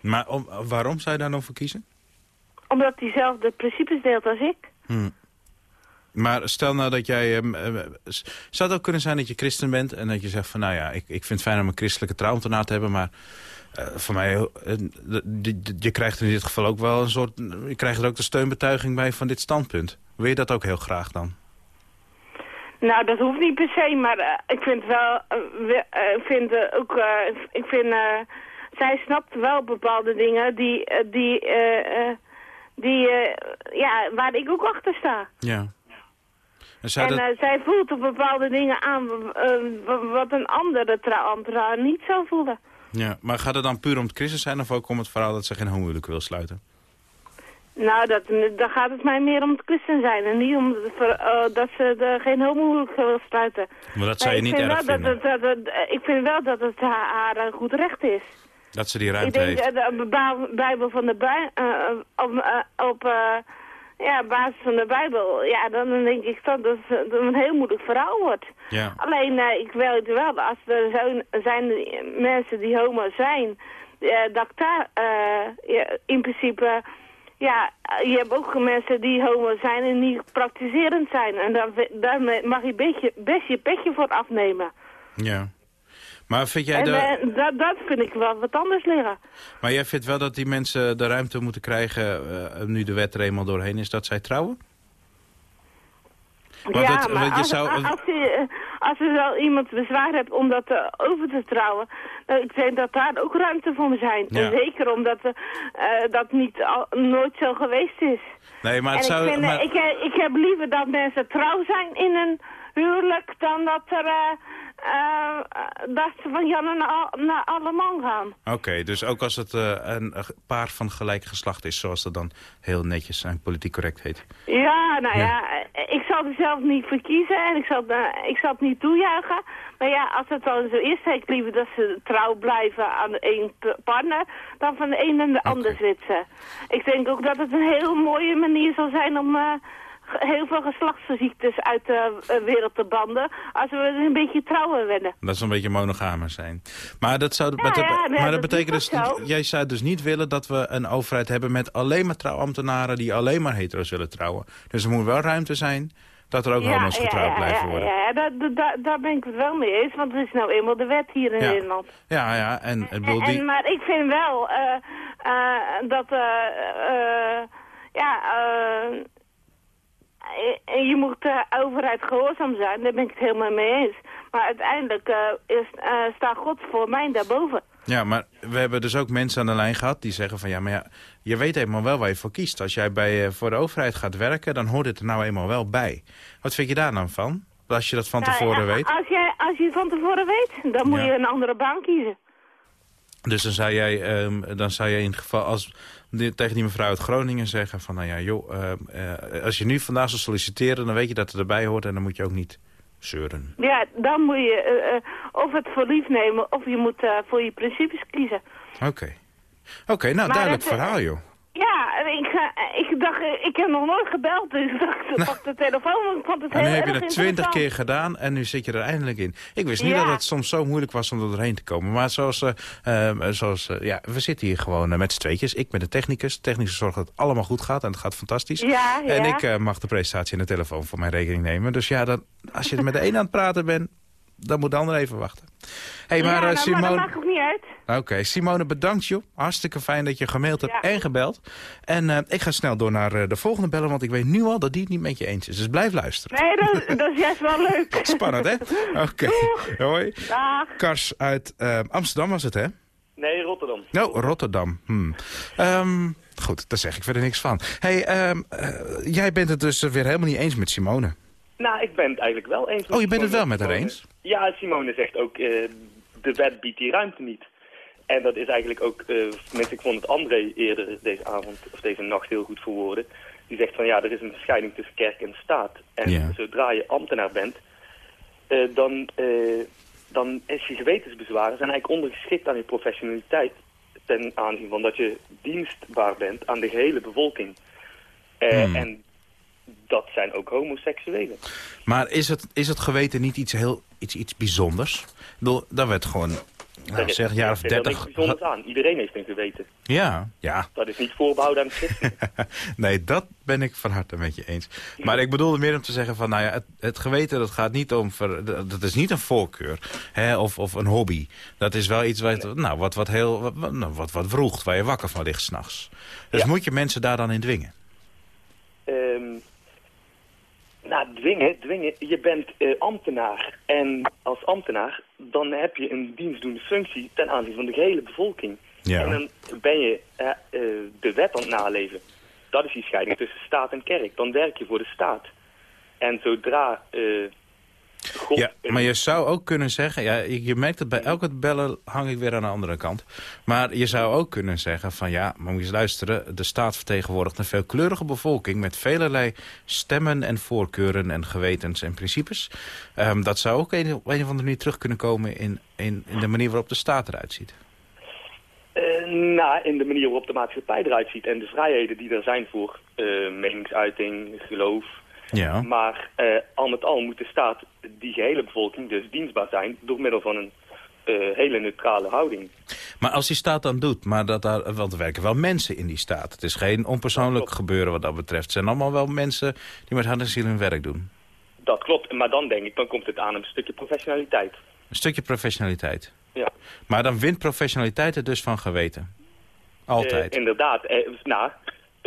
Maar om, waarom zou je daar dan voor kiezen? Omdat hij zelf de principes deelt als ik. Hm. Maar stel nou dat jij... ehm, eh, s- zou het ook kunnen zijn dat je christen bent... en dat je zegt van, nou ja, ik, ik vind het fijn om een christelijke trouwambtenaar te hebben... maar eh, voor mij, eh, je krijgt in dit geval ook wel een soort... je krijgt er ook de steunbetuiging bij van dit standpunt. Wil je dat ook heel graag dan? Nou, dat hoeft niet per se, maar eh, ik vind wel, we- ik vind ook, ik vind, zij snapt wel bepaalde dingen die, die, die, ja, waar ik ook achter sta. Ja. En zou en dat... eh, zij voelt op bepaalde dingen aan eh, wat een andere trouwambtenaar niet zou voelen. ja. Maar gaat het dan puur om het christen zijn... of ook om het verhaal dat ze geen homohuwelijk wil sluiten? Nou, dat, dan gaat het mij meer om het christen zijn en niet om ver- eh, dat ze er geen homohuwelijk wil sluiten. Maar dat zou je niet ik erg vinden. Dat, dat, ik vind wel dat het haar, haar een goed recht is. Dat ze die Ik ruimte denk heeft. de Bijbel van de bij, op, op ja, basis van de Bijbel, ja, dan denk ik dat het een heel moeilijk verhaal wordt. Ja. Alleen, eh, ik weet wel, als er zo zijn mensen die homo zijn, eh, dat ik daar eh, ja, in principe, ja, je hebt ook mensen die homo zijn en niet praktiserend zijn. En daar, daar mag je beetje, best je petje voor afnemen. Ja. Maar vind jij En de... eh, dat, dat vind ik wel wat anders liggen. Maar jij vindt wel dat die mensen de ruimte moeten krijgen, eh, nu de wet er eenmaal doorheen is, dat zij trouwen? Want ja, het- maar je als, zou- als, je, als er wel iemand bezwaar hebt om dat eh, over te trouwen, dan ik denk dat daar ook ruimte voor moet zijn. Ja. Zeker omdat eh, eh, dat niet al, nooit zo geweest is. Nee, maar het en zou... ik, vind, eh, maar- ik, eh, ik heb liever dat mensen trouw zijn in een huwelijk dan dat er... eh, eh, dat ze van Jan naar, naar alle man gaan. Oké, dus ook als het eh, een paar van gelijk geslacht is, zoals dat dan heel netjes en politiek correct heet. Ja, nou Ja. ja, ik zal er zelf niet voor kiezen en ik zal, ik zal het niet toejuichen. Maar ja, als het dan zo is, heb ik liever dat ze trouw blijven aan de een p- partner dan van de een en de ander zwitsen. Ik denk ook dat het een heel mooie manier zal zijn om heel veel geslachtsziektes uit de eh, wereld te banden als we een beetje trouwen werden. Dat is een beetje monogamer zijn. Maar dat, zou, Ja, maar dat, ja, nee, maar dat dat betekent dus, zo. jij zou dus niet willen dat we een overheid hebben met alleen maar trouwambtenaren die alleen maar hetero's willen trouwen. Dus er moet wel ruimte zijn dat er ook homo's getrouwd blijven ja, worden. Ja, ja daar, daar, daar ben ik het wel mee eens, want het is nou eenmaal de wet hier in Ja. Nederland. Ja, ja, en die... maar ik vind wel eh, eh, dat, eh, eh, ja, je moet de overheid gehoorzaam zijn, daar ben ik het helemaal mee eens. Maar uiteindelijk eh, is, eh, staat God voor mij daarboven. Ja, maar we hebben dus ook mensen aan de lijn gehad die zeggen van... ja, maar ja, je weet eenmaal wel waar je voor kiest. Als jij bij, eh, voor de overheid gaat werken, dan hoort het er nou eenmaal wel bij. Wat vind je daar dan van? Als je dat van Nou, tevoren ja, weet. Als, jij, als je het van tevoren weet, dan moet Ja. je een andere baan kiezen. Dus dan zou jij, ehm, dan zou jij in het geval als tegen die mevrouw uit Groningen zeggen van... nou ja, joh, ehm, eh, als je nu vandaag zou solliciteren... dan weet je dat het erbij hoort en dan moet je ook niet zeuren. Ja, dan moet je eh, eh, of het voor lief nemen of je moet eh, voor je principes kiezen. Oké. Oké, nou, Maar duidelijk het, eh, verhaal, joh. Ja, ik, ik dacht, ik heb nog nooit gebeld, dus ik dacht, ik pak de telefoon, want ik vond het En heel nu heb je het twintig keer gedaan en nu zit je er eindelijk in. Ik wist niet Ja. dat het soms zo moeilijk was om er doorheen te komen. Maar zoals, eh, ehm, zoals eh, ja, we zitten hier gewoon eh, met z'n tweetjes. Ik ben de technicus. De technicus zorgt dat het allemaal goed gaat en het gaat fantastisch. Ja, En ik mag de presentatie en de telefoon voor mijn rekening nemen. Dus ja, dan, als je met de een aan het praten bent, dan moet de ander even wachten. hey, maar ja, eh, nou, Simone... maar dat maakt ook niet uit. Oké, Simone, bedankt joh. Hartstikke fijn dat je gemaild hebt Ja. en gebeld. En eh, ik ga snel door naar eh, de volgende bellen, want ik weet nu al dat die het niet met je eens is. Dus blijf luisteren. Nee, dat, dat is juist wel leuk. Spannend, hè? Oké, hoi. Dag. Kars uit eh, Amsterdam was het, hè? Nee, Rotterdam. Nou, Rotterdam. Hm. Ehm, goed, daar zeg ik verder niks van. hey, ehm, eh, jij bent het dus weer helemaal niet eens met Simone. Nou, ik ben het eigenlijk wel eens. met Oh, je bent het wel met haar eens? Ja, Simone zegt ook, eh, de wet biedt die ruimte niet. En dat is eigenlijk ook, eh tenminste ik vond het André eerder deze avond, of deze nacht heel goed verwoorden. Die zegt van ja, er is een scheiding tussen kerk en staat. En Ja. zodra je ambtenaar bent, eh, dan, dan is je gewetensbezwaren zijn eigenlijk ondergeschikt aan je professionaliteit. Ten aanzien van dat je dienstbaar bent aan de gehele bevolking. Hmm. En dat zijn ook homoseksuelen. Maar is het, is het geweten niet iets heel iets, iets bijzonders? Ik bedoel, daar werd gewoon, nou, zeg, jaar of er dertig... bijzonders aan. Iedereen heeft een geweten. Ja, ja. Dat is niet voorbehouden aan het christen. nee, dat ben ik van harte met je eens. Maar ik bedoelde meer om te zeggen van, nou ja, het, het geweten dat gaat niet om, ver, dat is niet een voorkeur hè, of, of een hobby. Dat is wel iets wat, nou, wat, wat heel, wat, wat- nou, wat, vroegt, waar je wakker van ligt s'nachts. Dus Ja. moet je mensen daar dan in dwingen? Ehm, nou, dwingen, dwingen. Je bent eh, ambtenaar. En als ambtenaar, dan heb je een dienstdoende functie ten aanzien van de gehele bevolking. Ja. En dan ben je eh, de wet aan het naleven. Dat is die scheiding tussen staat en kerk. Dan werk je voor de staat. En zodra eh God... Ja, maar je zou ook kunnen zeggen... Ja, je merkt dat bij elke bellen hang ik weer aan de andere kant. Maar je zou ook kunnen zeggen van ja, maar moet je eens luisteren... de staat vertegenwoordigt een veelkleurige bevolking... met velerlei stemmen en voorkeuren en gewetens en principes. Ehm, dat zou ook een, op een of andere manier terug kunnen komen... in, in, in de manier waarop de staat eruit ziet. Eh, nou, in de manier waarop de maatschappij eruit ziet en de vrijheden die er zijn voor eh, meningsuiting, geloof. Ja. Maar eh, al met al moet de staat die gehele bevolking dus dienstbaar zijn door middel van een eh, hele neutrale houding. Maar als die staat dan doet, maar dat daar, want er werken wel mensen in die staat. Het is geen onpersoonlijk gebeuren wat dat betreft. Het zijn allemaal wel mensen die met hart en ziel hun werk doen. Dat klopt, maar dan denk ik, dan komt het aan een stukje professionaliteit. Een stukje professionaliteit. Ja. Maar dan wint professionaliteit er dus van geweten. Altijd. Eh, inderdaad, eh, nou,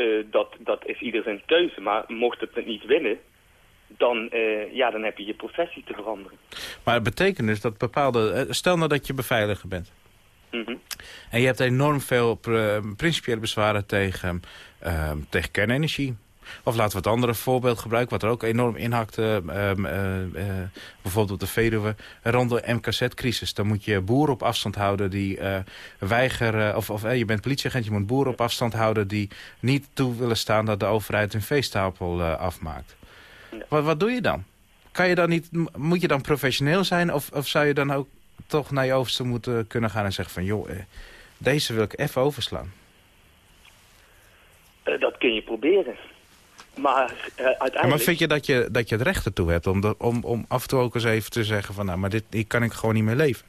eh, dat, dat is ieder zijn keuze, maar mocht het het niet winnen, dan, eh, ja, dan heb je je professie te veranderen. Maar het betekent dus dat bepaalde... eh, Stel nou dat je beveiliger bent. Mhm. En je hebt enorm veel pr- principiële bezwaren tegen, ehm, tegen kernenergie. Of laten we het andere voorbeeld gebruiken, wat er ook enorm inhakte, ehm, eh, eh, bijvoorbeeld op de Veluwe, rond de MKZ-crisis. Dan moet je boeren op afstand houden die eh, weigeren, of, of eh, je bent politieagent, je moet boeren op afstand houden die niet toe willen staan dat de overheid hun veestapel eh, afmaakt. Wat, wat doe je dan? Kan je dan niet, moet je dan professioneel zijn of, of zou je dan ook toch naar je overste moeten kunnen gaan en zeggen van joh, eh, deze wil ik even overslaan. Eh, dat kun je proberen. Maar eh, uiteindelijk... Ja, maar vind je dat, je dat je het recht ertoe hebt om, de- om, om af en toe ook eens even te zeggen van nou, maar dit hier kan ik gewoon niet meer leven?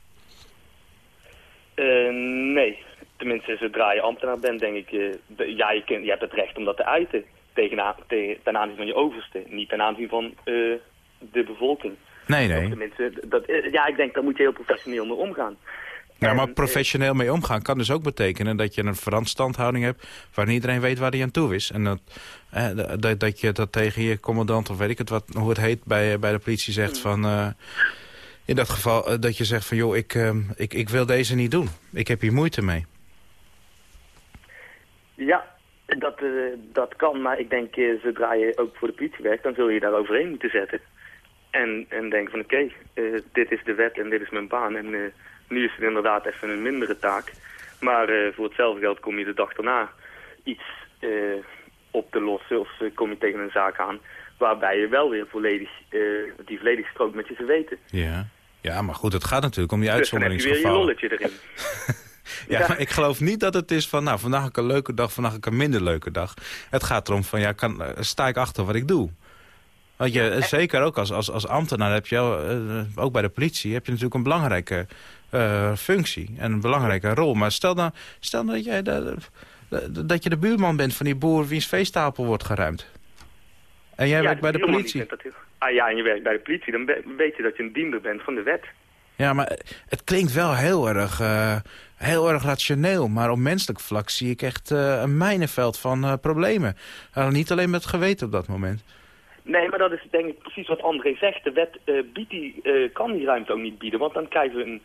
Eh, nee. Tenminste, zodra je ambtenaar bent, denk ik... eh, de- ja, je, kunt, je hebt het recht om dat te uiten. Tegen, tegen, ten aanzien van je overste. Niet ten aanzien van de bevolking. Nee, Of nee. tenminste, dat, ja, ik denk, daar moet je heel professioneel mee omgaan. Ja, maar eh, professioneel mee omgaan kan dus ook betekenen dat je een verantstandhouding hebt waarin iedereen weet waar hij aan toe is. En dat, eh, dat, dat je dat tegen je commandant of weet ik het wat, hoe het heet bij, bij de politie zegt van... eh, in dat geval eh, dat je zegt van... joh, ik, ehm, ik, ik wil deze niet doen. Ik heb hier moeite mee. Ja, dat, eh, dat kan, maar ik denk eh, zodra je ook voor de politie werkt, dan zul je daar overheen moeten zetten. En, en denken van oké, eh, dit is de wet en dit is mijn baan. En eh, nu is het inderdaad even een mindere taak. Maar eh, voor hetzelfde geld kom je de dag daarna iets eh, op te lossen of eh, kom je tegen een zaak aan waarbij je wel weer volledig, die volledig strookt met je geweten. Ja. ja, maar goed, het gaat natuurlijk om die Dus dan heb je weer je uitzonderingsgevallen. lolletje erin. Ja, Ja. maar ik geloof niet dat het is van, nou, vandaag heb ik een leuke dag, vandaag heb ik een minder leuke dag. Het gaat erom van, ja, kan, sta ik achter wat ik doe? Want je, eh, zeker ook als, als, als ambtenaar heb je, eh, ook bij de politie, heb je natuurlijk een belangrijke eh, functie en een belangrijke rol. Maar stel nou, stel nou dat, jij de, de- dat je de buurman bent van die boer wiens veestapel wordt geruimd. En jij Ja, werkt bij de politie. dat Ah ja, en je werkt bij de politie, dan weet je dat je een diender bent van de wet. Ja, maar het klinkt wel heel erg, heel erg rationeel. Maar op menselijk vlak zie ik echt een mijnenveld van problemen. Niet alleen met het geweten op dat moment. Nee, maar dat is denk ik precies wat André zegt. De wet eh, biedt die, eh, kan die ruimte ook niet bieden, want dan krijgen we een,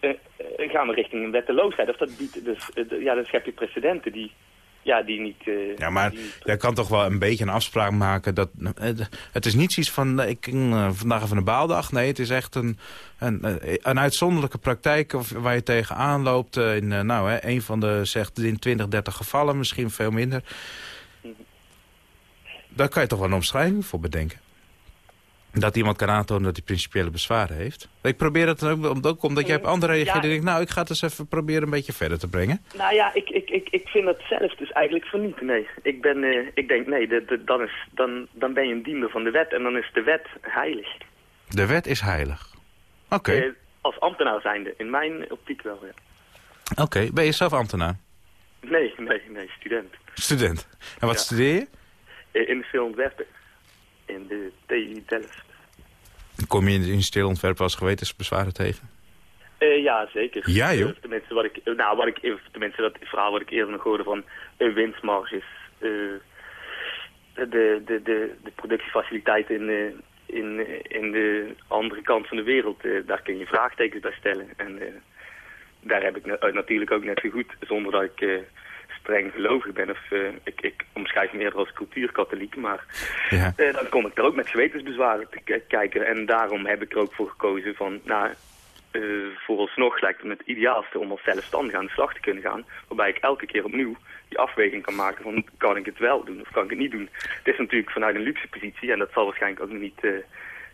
eh, gaan we richting een wetteloosheid. Of dat biedt, dus, ja, dan schep je precedenten die, ja, die niet... Ja, maar niet- jij kan toch wel een beetje een afspraak maken. Dat, het is niet zoiets van, ik vandaag even een baaldag. Nee, het is echt een, een, een uitzonderlijke praktijk of, waar je tegenaan loopt. in, nou, hè, een van de, zegt in 20, 30 gevallen, misschien veel minder. Daar kan je toch wel een omschrijving voor bedenken. Dat iemand kan aantonen dat hij principiële bezwaren heeft. Ik probeer het ook, ook omdat jij op andere reageert. Ja. en denkt, nou, ik ga het eens even proberen een beetje verder te brengen. Nou ja, ik, ik, ik, ik vind dat zelf dus eigenlijk van niet. Nee, ik, ben, eh, ik denk nee, de, de- dan, is, dan, dan ben je een diender van de wet en dan is de wet heilig. De wet is heilig. Oké, Eh, als ambtenaar zijnde, in mijn optiek wel, ja. oké. Ben je zelf ambtenaar? Nee, nee, nee, student. Student. En wat Ja. studeer je? Eh, in de film Ontwerpen. In de TU Delft. Kom je in industrieel ontwerp als gewetensbezwaren tegen? Eh, ja, zeker. Ja, joh. Eh, tenminste, wat ik, nou, wat ik, tenminste, dat verhaal wat ik eerder nog hoorde van uh, winstmarges. de, de, de, de productiefaciliteiten in, in, in de andere kant van de wereld, daar kun je vraagtekens bij stellen. En daar heb ik na- natuurlijk ook net zo goed, zonder dat ik streng gelovig ben. Of, eh, ik, ik omschrijf me eerder als cultuurkatholiek, maar Ja. eh, dan kom ik er ook met gewetensbezwaren te kijken. En daarom heb ik er ook voor gekozen van, nou, eh, vooralsnog lijkt het me het ideaalste om als zelfstandig aan de slag te kunnen gaan. Waarbij ik elke keer opnieuw die afweging kan maken van, kan ik het wel doen of kan ik het niet doen. Het is natuurlijk vanuit een luxe positie en dat zal waarschijnlijk ook niet...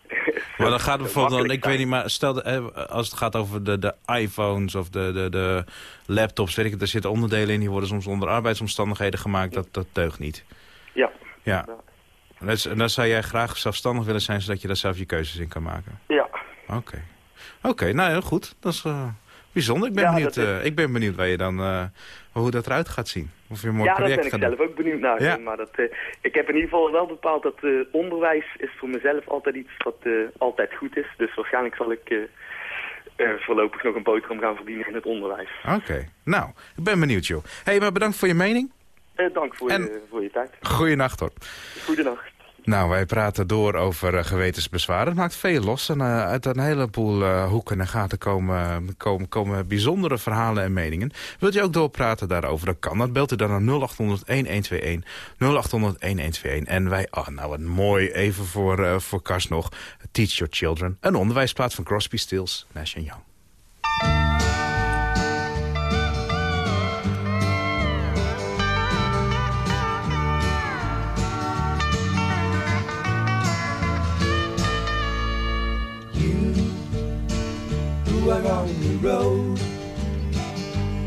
Maar dan gaat bijvoorbeeld, makkelijk ik weet niet, maar stel eh, als het gaat over de, de iPhones of de, de, de laptops, weet ik het, er zitten onderdelen in, die worden soms onder arbeidsomstandigheden gemaakt, dat, dat deugt niet. Ja. Ja. En dan zou jij graag zelfstandig willen zijn, zodat je daar zelf je keuzes in kan maken. Ja. Oké. Oké, nou heel goed. Dat is eh, bijzonder. Ik ben, Ja, benieuwd, is- eh, ik ben benieuwd waar je dan, eh, hoe dat eruit gaat zien. Of je een mooi ja, daar project ben ik zelf doen. ook benieuwd naar. Ja. Maar dat, eh, ik heb in ieder geval wel bepaald dat eh, onderwijs is voor mezelf altijd iets wat eh, altijd goed is. Dus waarschijnlijk zal ik eh, eh, voorlopig nog een boterham gaan verdienen in het onderwijs. Oké, nou, ik ben benieuwd joh. hey, maar bedankt voor je mening. Eh, dank voor, En- je, voor je tijd. Goeienacht hoor. Goedenacht. Nou, wij praten door over eh, gewetensbezwaren. Het maakt veel los en eh, uit een heleboel eh, hoeken en gaten komen, komen, komen bijzondere verhalen en meningen. Wilt u ook doorpraten daarover? Dan kan dat. Belt u dan naar 0800-1121, 0800-1121. En wij, oh, nou wat mooi, even voor, voor Kars nog, Teach Your Children. Een onderwijsplaat van Crosby, Stills, Nash Young.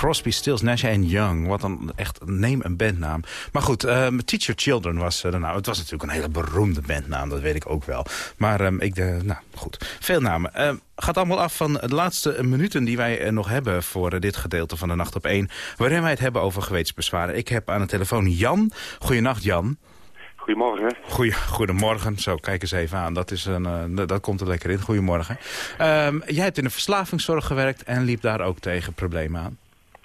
Crosby, Stills, Nash Young. Wat een echt neem een bandnaam. Maar goed, ehm, Teach Your Children was uh, nou, Het was natuurlijk een hele beroemde bandnaam, dat weet ik ook wel. Maar ehm, ik, uh, nou goed, veel namen. Ehm, gaat allemaal af van de laatste minuten die wij uh, nog hebben voor dit gedeelte van de Nacht op 1. Waarin wij het hebben over gewetensbezwaren. Ik heb aan de telefoon Jan. Goedenacht Jan. Goedemorgen. Goeie, goedemorgen. Zo, kijk eens even aan. Dat, is een, uh, dat komt er lekker in. Goedemorgen. Um, jij hebt in de verslavingszorg gewerkt en liep daar ook tegen problemen aan.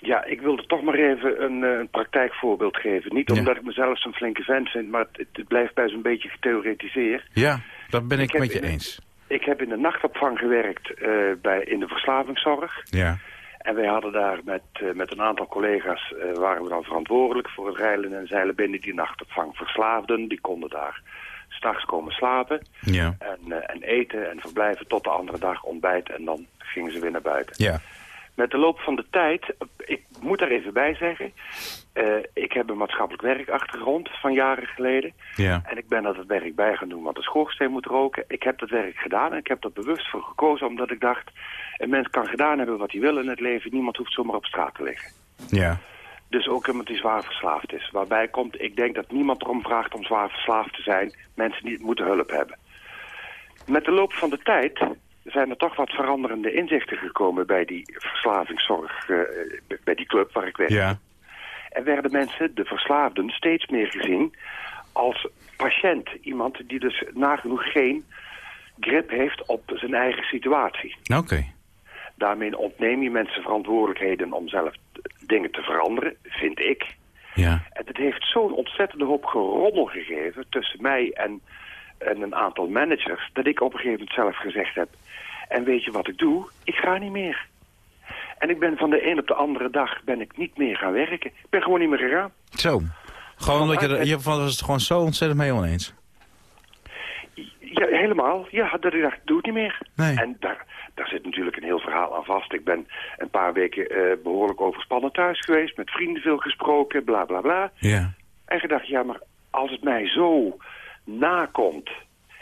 Ja, ik wilde toch maar even een, uh, een praktijkvoorbeeld geven. Niet omdat ik mezelf zo'n flinke vent vind, maar het, het blijft bij zo'n beetje getheoretiseerd. Ja, dat ben ik, ik met je eens. Ik heb in de nachtopvang gewerkt uh, bij, in de verslavingszorg. Ja. En wij hadden daar met, uh, met een aantal collega's, waren we dan verantwoordelijk voor het reilen en zeilen binnen die nachtopvang. Verslaafden, die konden daar s'nachts komen slapen ja. en, en eten en verblijven tot de andere dag ontbijt en dan gingen ze weer naar buiten. Ja. Met de loop van de tijd, ik moet daar even bij zeggen... Uh, ik heb een maatschappelijk werkachtergrond van jaren geleden. Ja. En ik ben dat het werk bij gaan doen, want de schoorsteen moet roken. Ik heb dat werk gedaan en ik heb er bewust voor gekozen... omdat ik dacht, een mens kan gedaan hebben wat hij wil in het leven. Niemand hoeft zomaar op straat te liggen. Ja. Dus ook iemand die zwaar verslaafd is. Waarbij komt, ik denk dat niemand erom vraagt om zwaar verslaafd te zijn. Mensen die moeten hulp hebben. Met de loop van de tijd zijn er toch wat veranderende inzichten gekomen bij die verslavingszorg, uh, bij die club waar ik werk. Ja. En werden mensen, de verslaafden, steeds meer gezien als patiënt. Iemand die dus nagenoeg geen grip heeft op zijn eigen situatie. Oké. Okay. Daarmee ontneem je mensen verantwoordelijkheden om zelf dingen te veranderen, vind ik. Ja. En het heeft zo'n ontzettende hoop gerommel gegeven tussen mij en, en een aantal managers... dat ik op een gegeven moment zelf gezegd heb... En weet je wat ik doe? Ik ga niet meer. En ik ben van de een op de andere dag ben ik niet meer gaan werken. Ik ben gewoon niet meer gegaan. Zo. Gewoon omdat je, er, je was het gewoon zo ontzettend mee oneens. Ja, helemaal. Ja, dat ik dacht, doe het niet meer. Nee. En daar, daar zit natuurlijk een heel verhaal aan vast. Ik ben een paar weken uh, behoorlijk overspannen thuis geweest. Met vrienden veel gesproken, bla bla bla. Ja. En gedacht, ja, maar als het mij zo nakomt...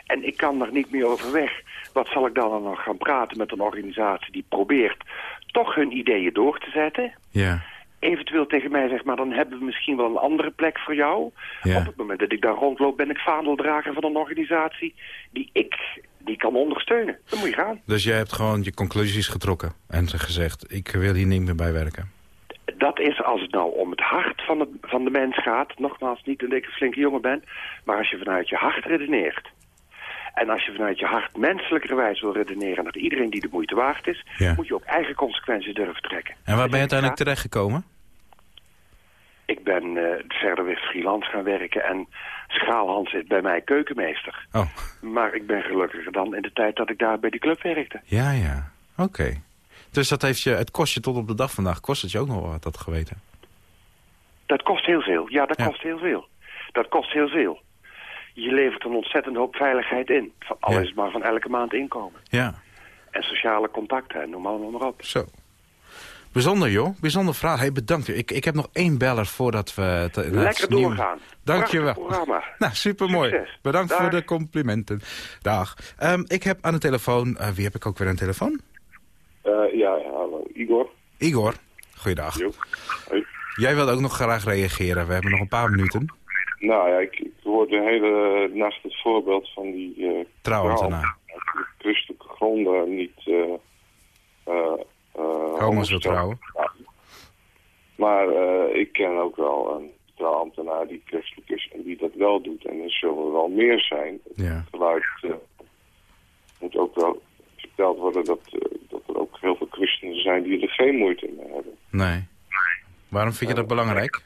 en ik kan er niet meer over weg... wat zal ik dan nog gaan praten met een organisatie die probeert... toch hun ideeën door te zetten... Ja. Eventueel tegen mij zegt, maar dan hebben we misschien wel een andere plek voor jou. Ja. Op het moment dat ik daar rondloop, ben ik vaandeldrager van een organisatie die ik die kan ondersteunen. Dan moet je gaan. Dus jij hebt gewoon je conclusies getrokken en gezegd, ik wil hier niet meer bij werken. Dat is als het nou om het hart van de, van de mens gaat. Nogmaals, niet dat ik een flinke jongen ben. Maar als je vanuit je hart redeneert. En als je vanuit je hart menselijkerwijs wil redeneren... naar iedereen die de moeite waard is... Ja. moet je ook eigen consequenties durven trekken. En waar ben je uiteindelijk terechtgekomen? Ik ben uh, verder weer freelance gaan werken en Schaalhans is bij mij keukenmeester. Oh. Maar ik ben gelukkiger dan in de tijd dat ik daar bij die club werkte. Ja, ja. Oké. Dus dat heeft je, het kost je tot op de dag vandaag, kost het je ook nog wat, dat geweten? Dat kost heel veel. Ja, dat kost heel veel. Dat kost heel veel. Je levert een ontzettend hoop veiligheid in. Van alles maar van elke maand inkomen. Ja. En sociale contacten, noem allemaal maar op. Zo. Bijzonder, joh. Bijzonder verhaal. Hey, bedankt. Ik, ik heb nog één beller voordat we... Lekker doorgaan. Dank je wel. Nou, supermooi. Bedankt voor de complimenten. Dag. Um, ik heb aan de telefoon... Uh, wie heb ik ook weer aan de telefoon? Uh, ja, hallo. Igor. Igor. Goeiedag. Hey. Jij wilt ook nog graag reageren. We hebben nog een paar minuten. Nou ja, ik, ik hoor de hele nacht het voorbeeld van die... Uh, Trouwambtenaar. Christelijke gronden niet... Uh, uh, Homo's wil trouwen. Maar uh, ik ken ook wel een trouwambtenaar die christelijk is en die dat wel doet. En er zullen wel meer zijn. Ja. Geluid uh, moet ook wel verteld worden dat, dat heel veel christenen zijn die er geen moeite mee hebben. Nee. Waarom vind je dat belangrijk?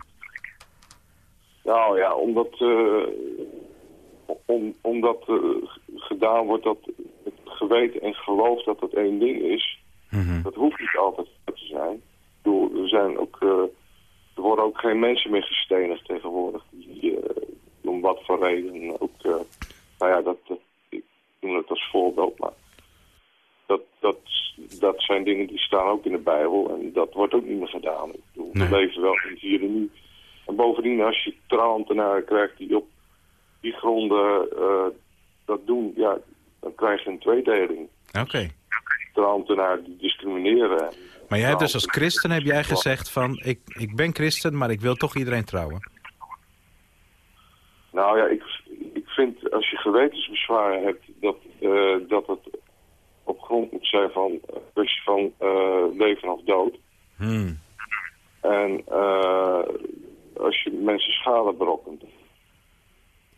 Nou ja, omdat, om, omdat gedaan wordt dat het geweten en geloof dat dat één ding is... Mhm. Dat hoeft niet altijd te zijn. Bedoel, er, zijn ook, uh, er worden ook geen mensen meer gestenigd tegenwoordig. Die, uh, om wat voor reden ook... Uh, nou ja, dat, dat, ik noem het als voorbeeld, maar... Dat, dat, dat zijn dingen die staan ook in de Bijbel en dat wordt ook niet meer gedaan. Ik bedoel, nee. We leven wel in hier en nu. En bovendien, als je trouwambtenaren krijgt die op die gronden dat doen, ja, dan krijg je een tweedeling. Oké. Okay ambtenaren die discrimineren. Maar jij hebt dus als christen heb jij gezegd van... Ik, ik ben christen, maar ik wil toch iedereen trouwen? Nou ja, ik, ik vind als je gewetensbezwaren hebt... dat, uh, dat het op grond moet zijn van een kwestie van uh, leven of dood. Hmm. En uh, als je mensen schade berokkent.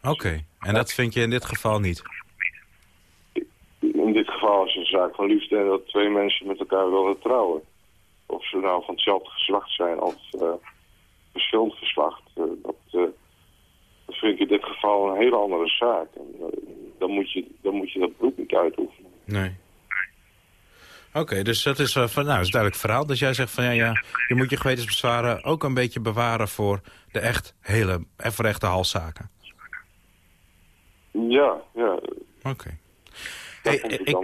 Oké, en dat vind je in dit geval niet? in dit geval is het een zaak van liefde en dat twee mensen met elkaar willen trouwen. Of ze nou van hetzelfde geslacht zijn of uh, verschillend geslacht. Uh, dat, uh, dat vind ik in dit geval een hele andere zaak. En, dan, moet je, dan moet je dat beroep niet uitoefenen. Nee. Oké, okay, dus dat is, van, nou, dat is een duidelijk verhaal. Dus jij zegt van ja, ja, je moet je gewetensbezwaren ook een beetje bewaren voor de echt hele, voor echte halszaken. Ja, ja. Oké. Okay. Hey, ik,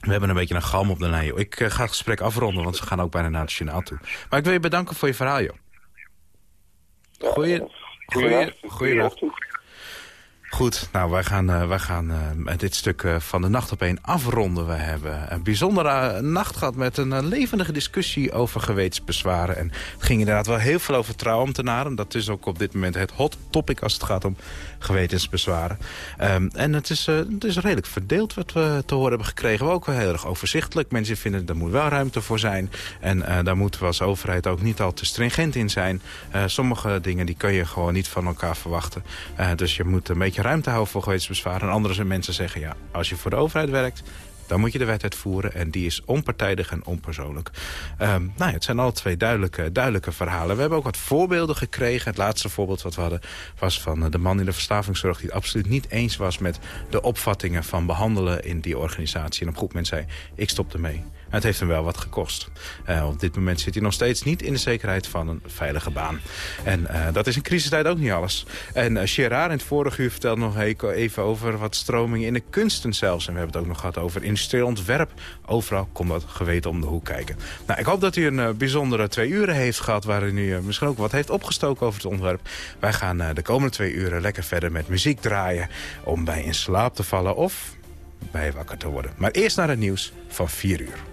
we hebben een beetje een galm op de lijn, joh. Ik uh, ga het gesprek afronden, want ze gaan ook bijna naar het journaal toe. Maar ik wil je bedanken voor je verhaal, joh. Goeie, goeie, goeie, Goed, nou, wij gaan, uh, wij gaan uh, dit stuk uh, van de nacht op één afronden. We hebben een bijzondere nacht gehad met een levendige discussie over gewetensbezwaren. En het ging inderdaad wel heel veel over trouwambtenaren. Dat is ook op dit moment het hot topic als het gaat om gewetensbezwaren. Um, en het is, het is redelijk verdeeld wat we te horen hebben gekregen. We ook wel heel erg overzichtelijk. Mensen vinden er moet wel ruimte voor zijn. En daar moeten we als overheid ook niet al te stringent in zijn. sommige dingen die kun je gewoon niet van elkaar verwachten. dus je moet een beetje ruimte houden voor gewetensbezwaren. En andere mensen zeggen, ja, als je voor de overheid werkt... dan moet je de wet uitvoeren en die is onpartijdig en onpersoonlijk. Um, nou ja, het zijn alle twee duidelijke, duidelijke verhalen. We hebben ook wat voorbeelden gekregen. Het laatste voorbeeld wat we hadden was van de man in de verslavingszorg... die het absoluut niet eens was met de opvattingen van behandelen in die organisatie. En op goed moment zei, ik stop ermee. Het heeft hem wel wat gekost. Uh, op dit moment zit hij nog steeds niet in de zekerheid van een veilige baan. En uh, dat is in crisistijd ook niet alles. En uh, Gerard in het vorige uur vertelde nog even over wat stromingen in de kunsten zelfs. En we hebben het ook nog gehad over industrieel ontwerp. Overal komt dat geweten om de hoek kijken. Nou, ik hoop dat u een bijzondere twee uren heeft gehad... waarin u misschien ook wat heeft opgestoken over het ontwerp. Wij gaan de komende twee uren lekker verder met muziek draaien... om bij in slaap te vallen of bij wakker te worden. Maar eerst naar het nieuws van 4 uur.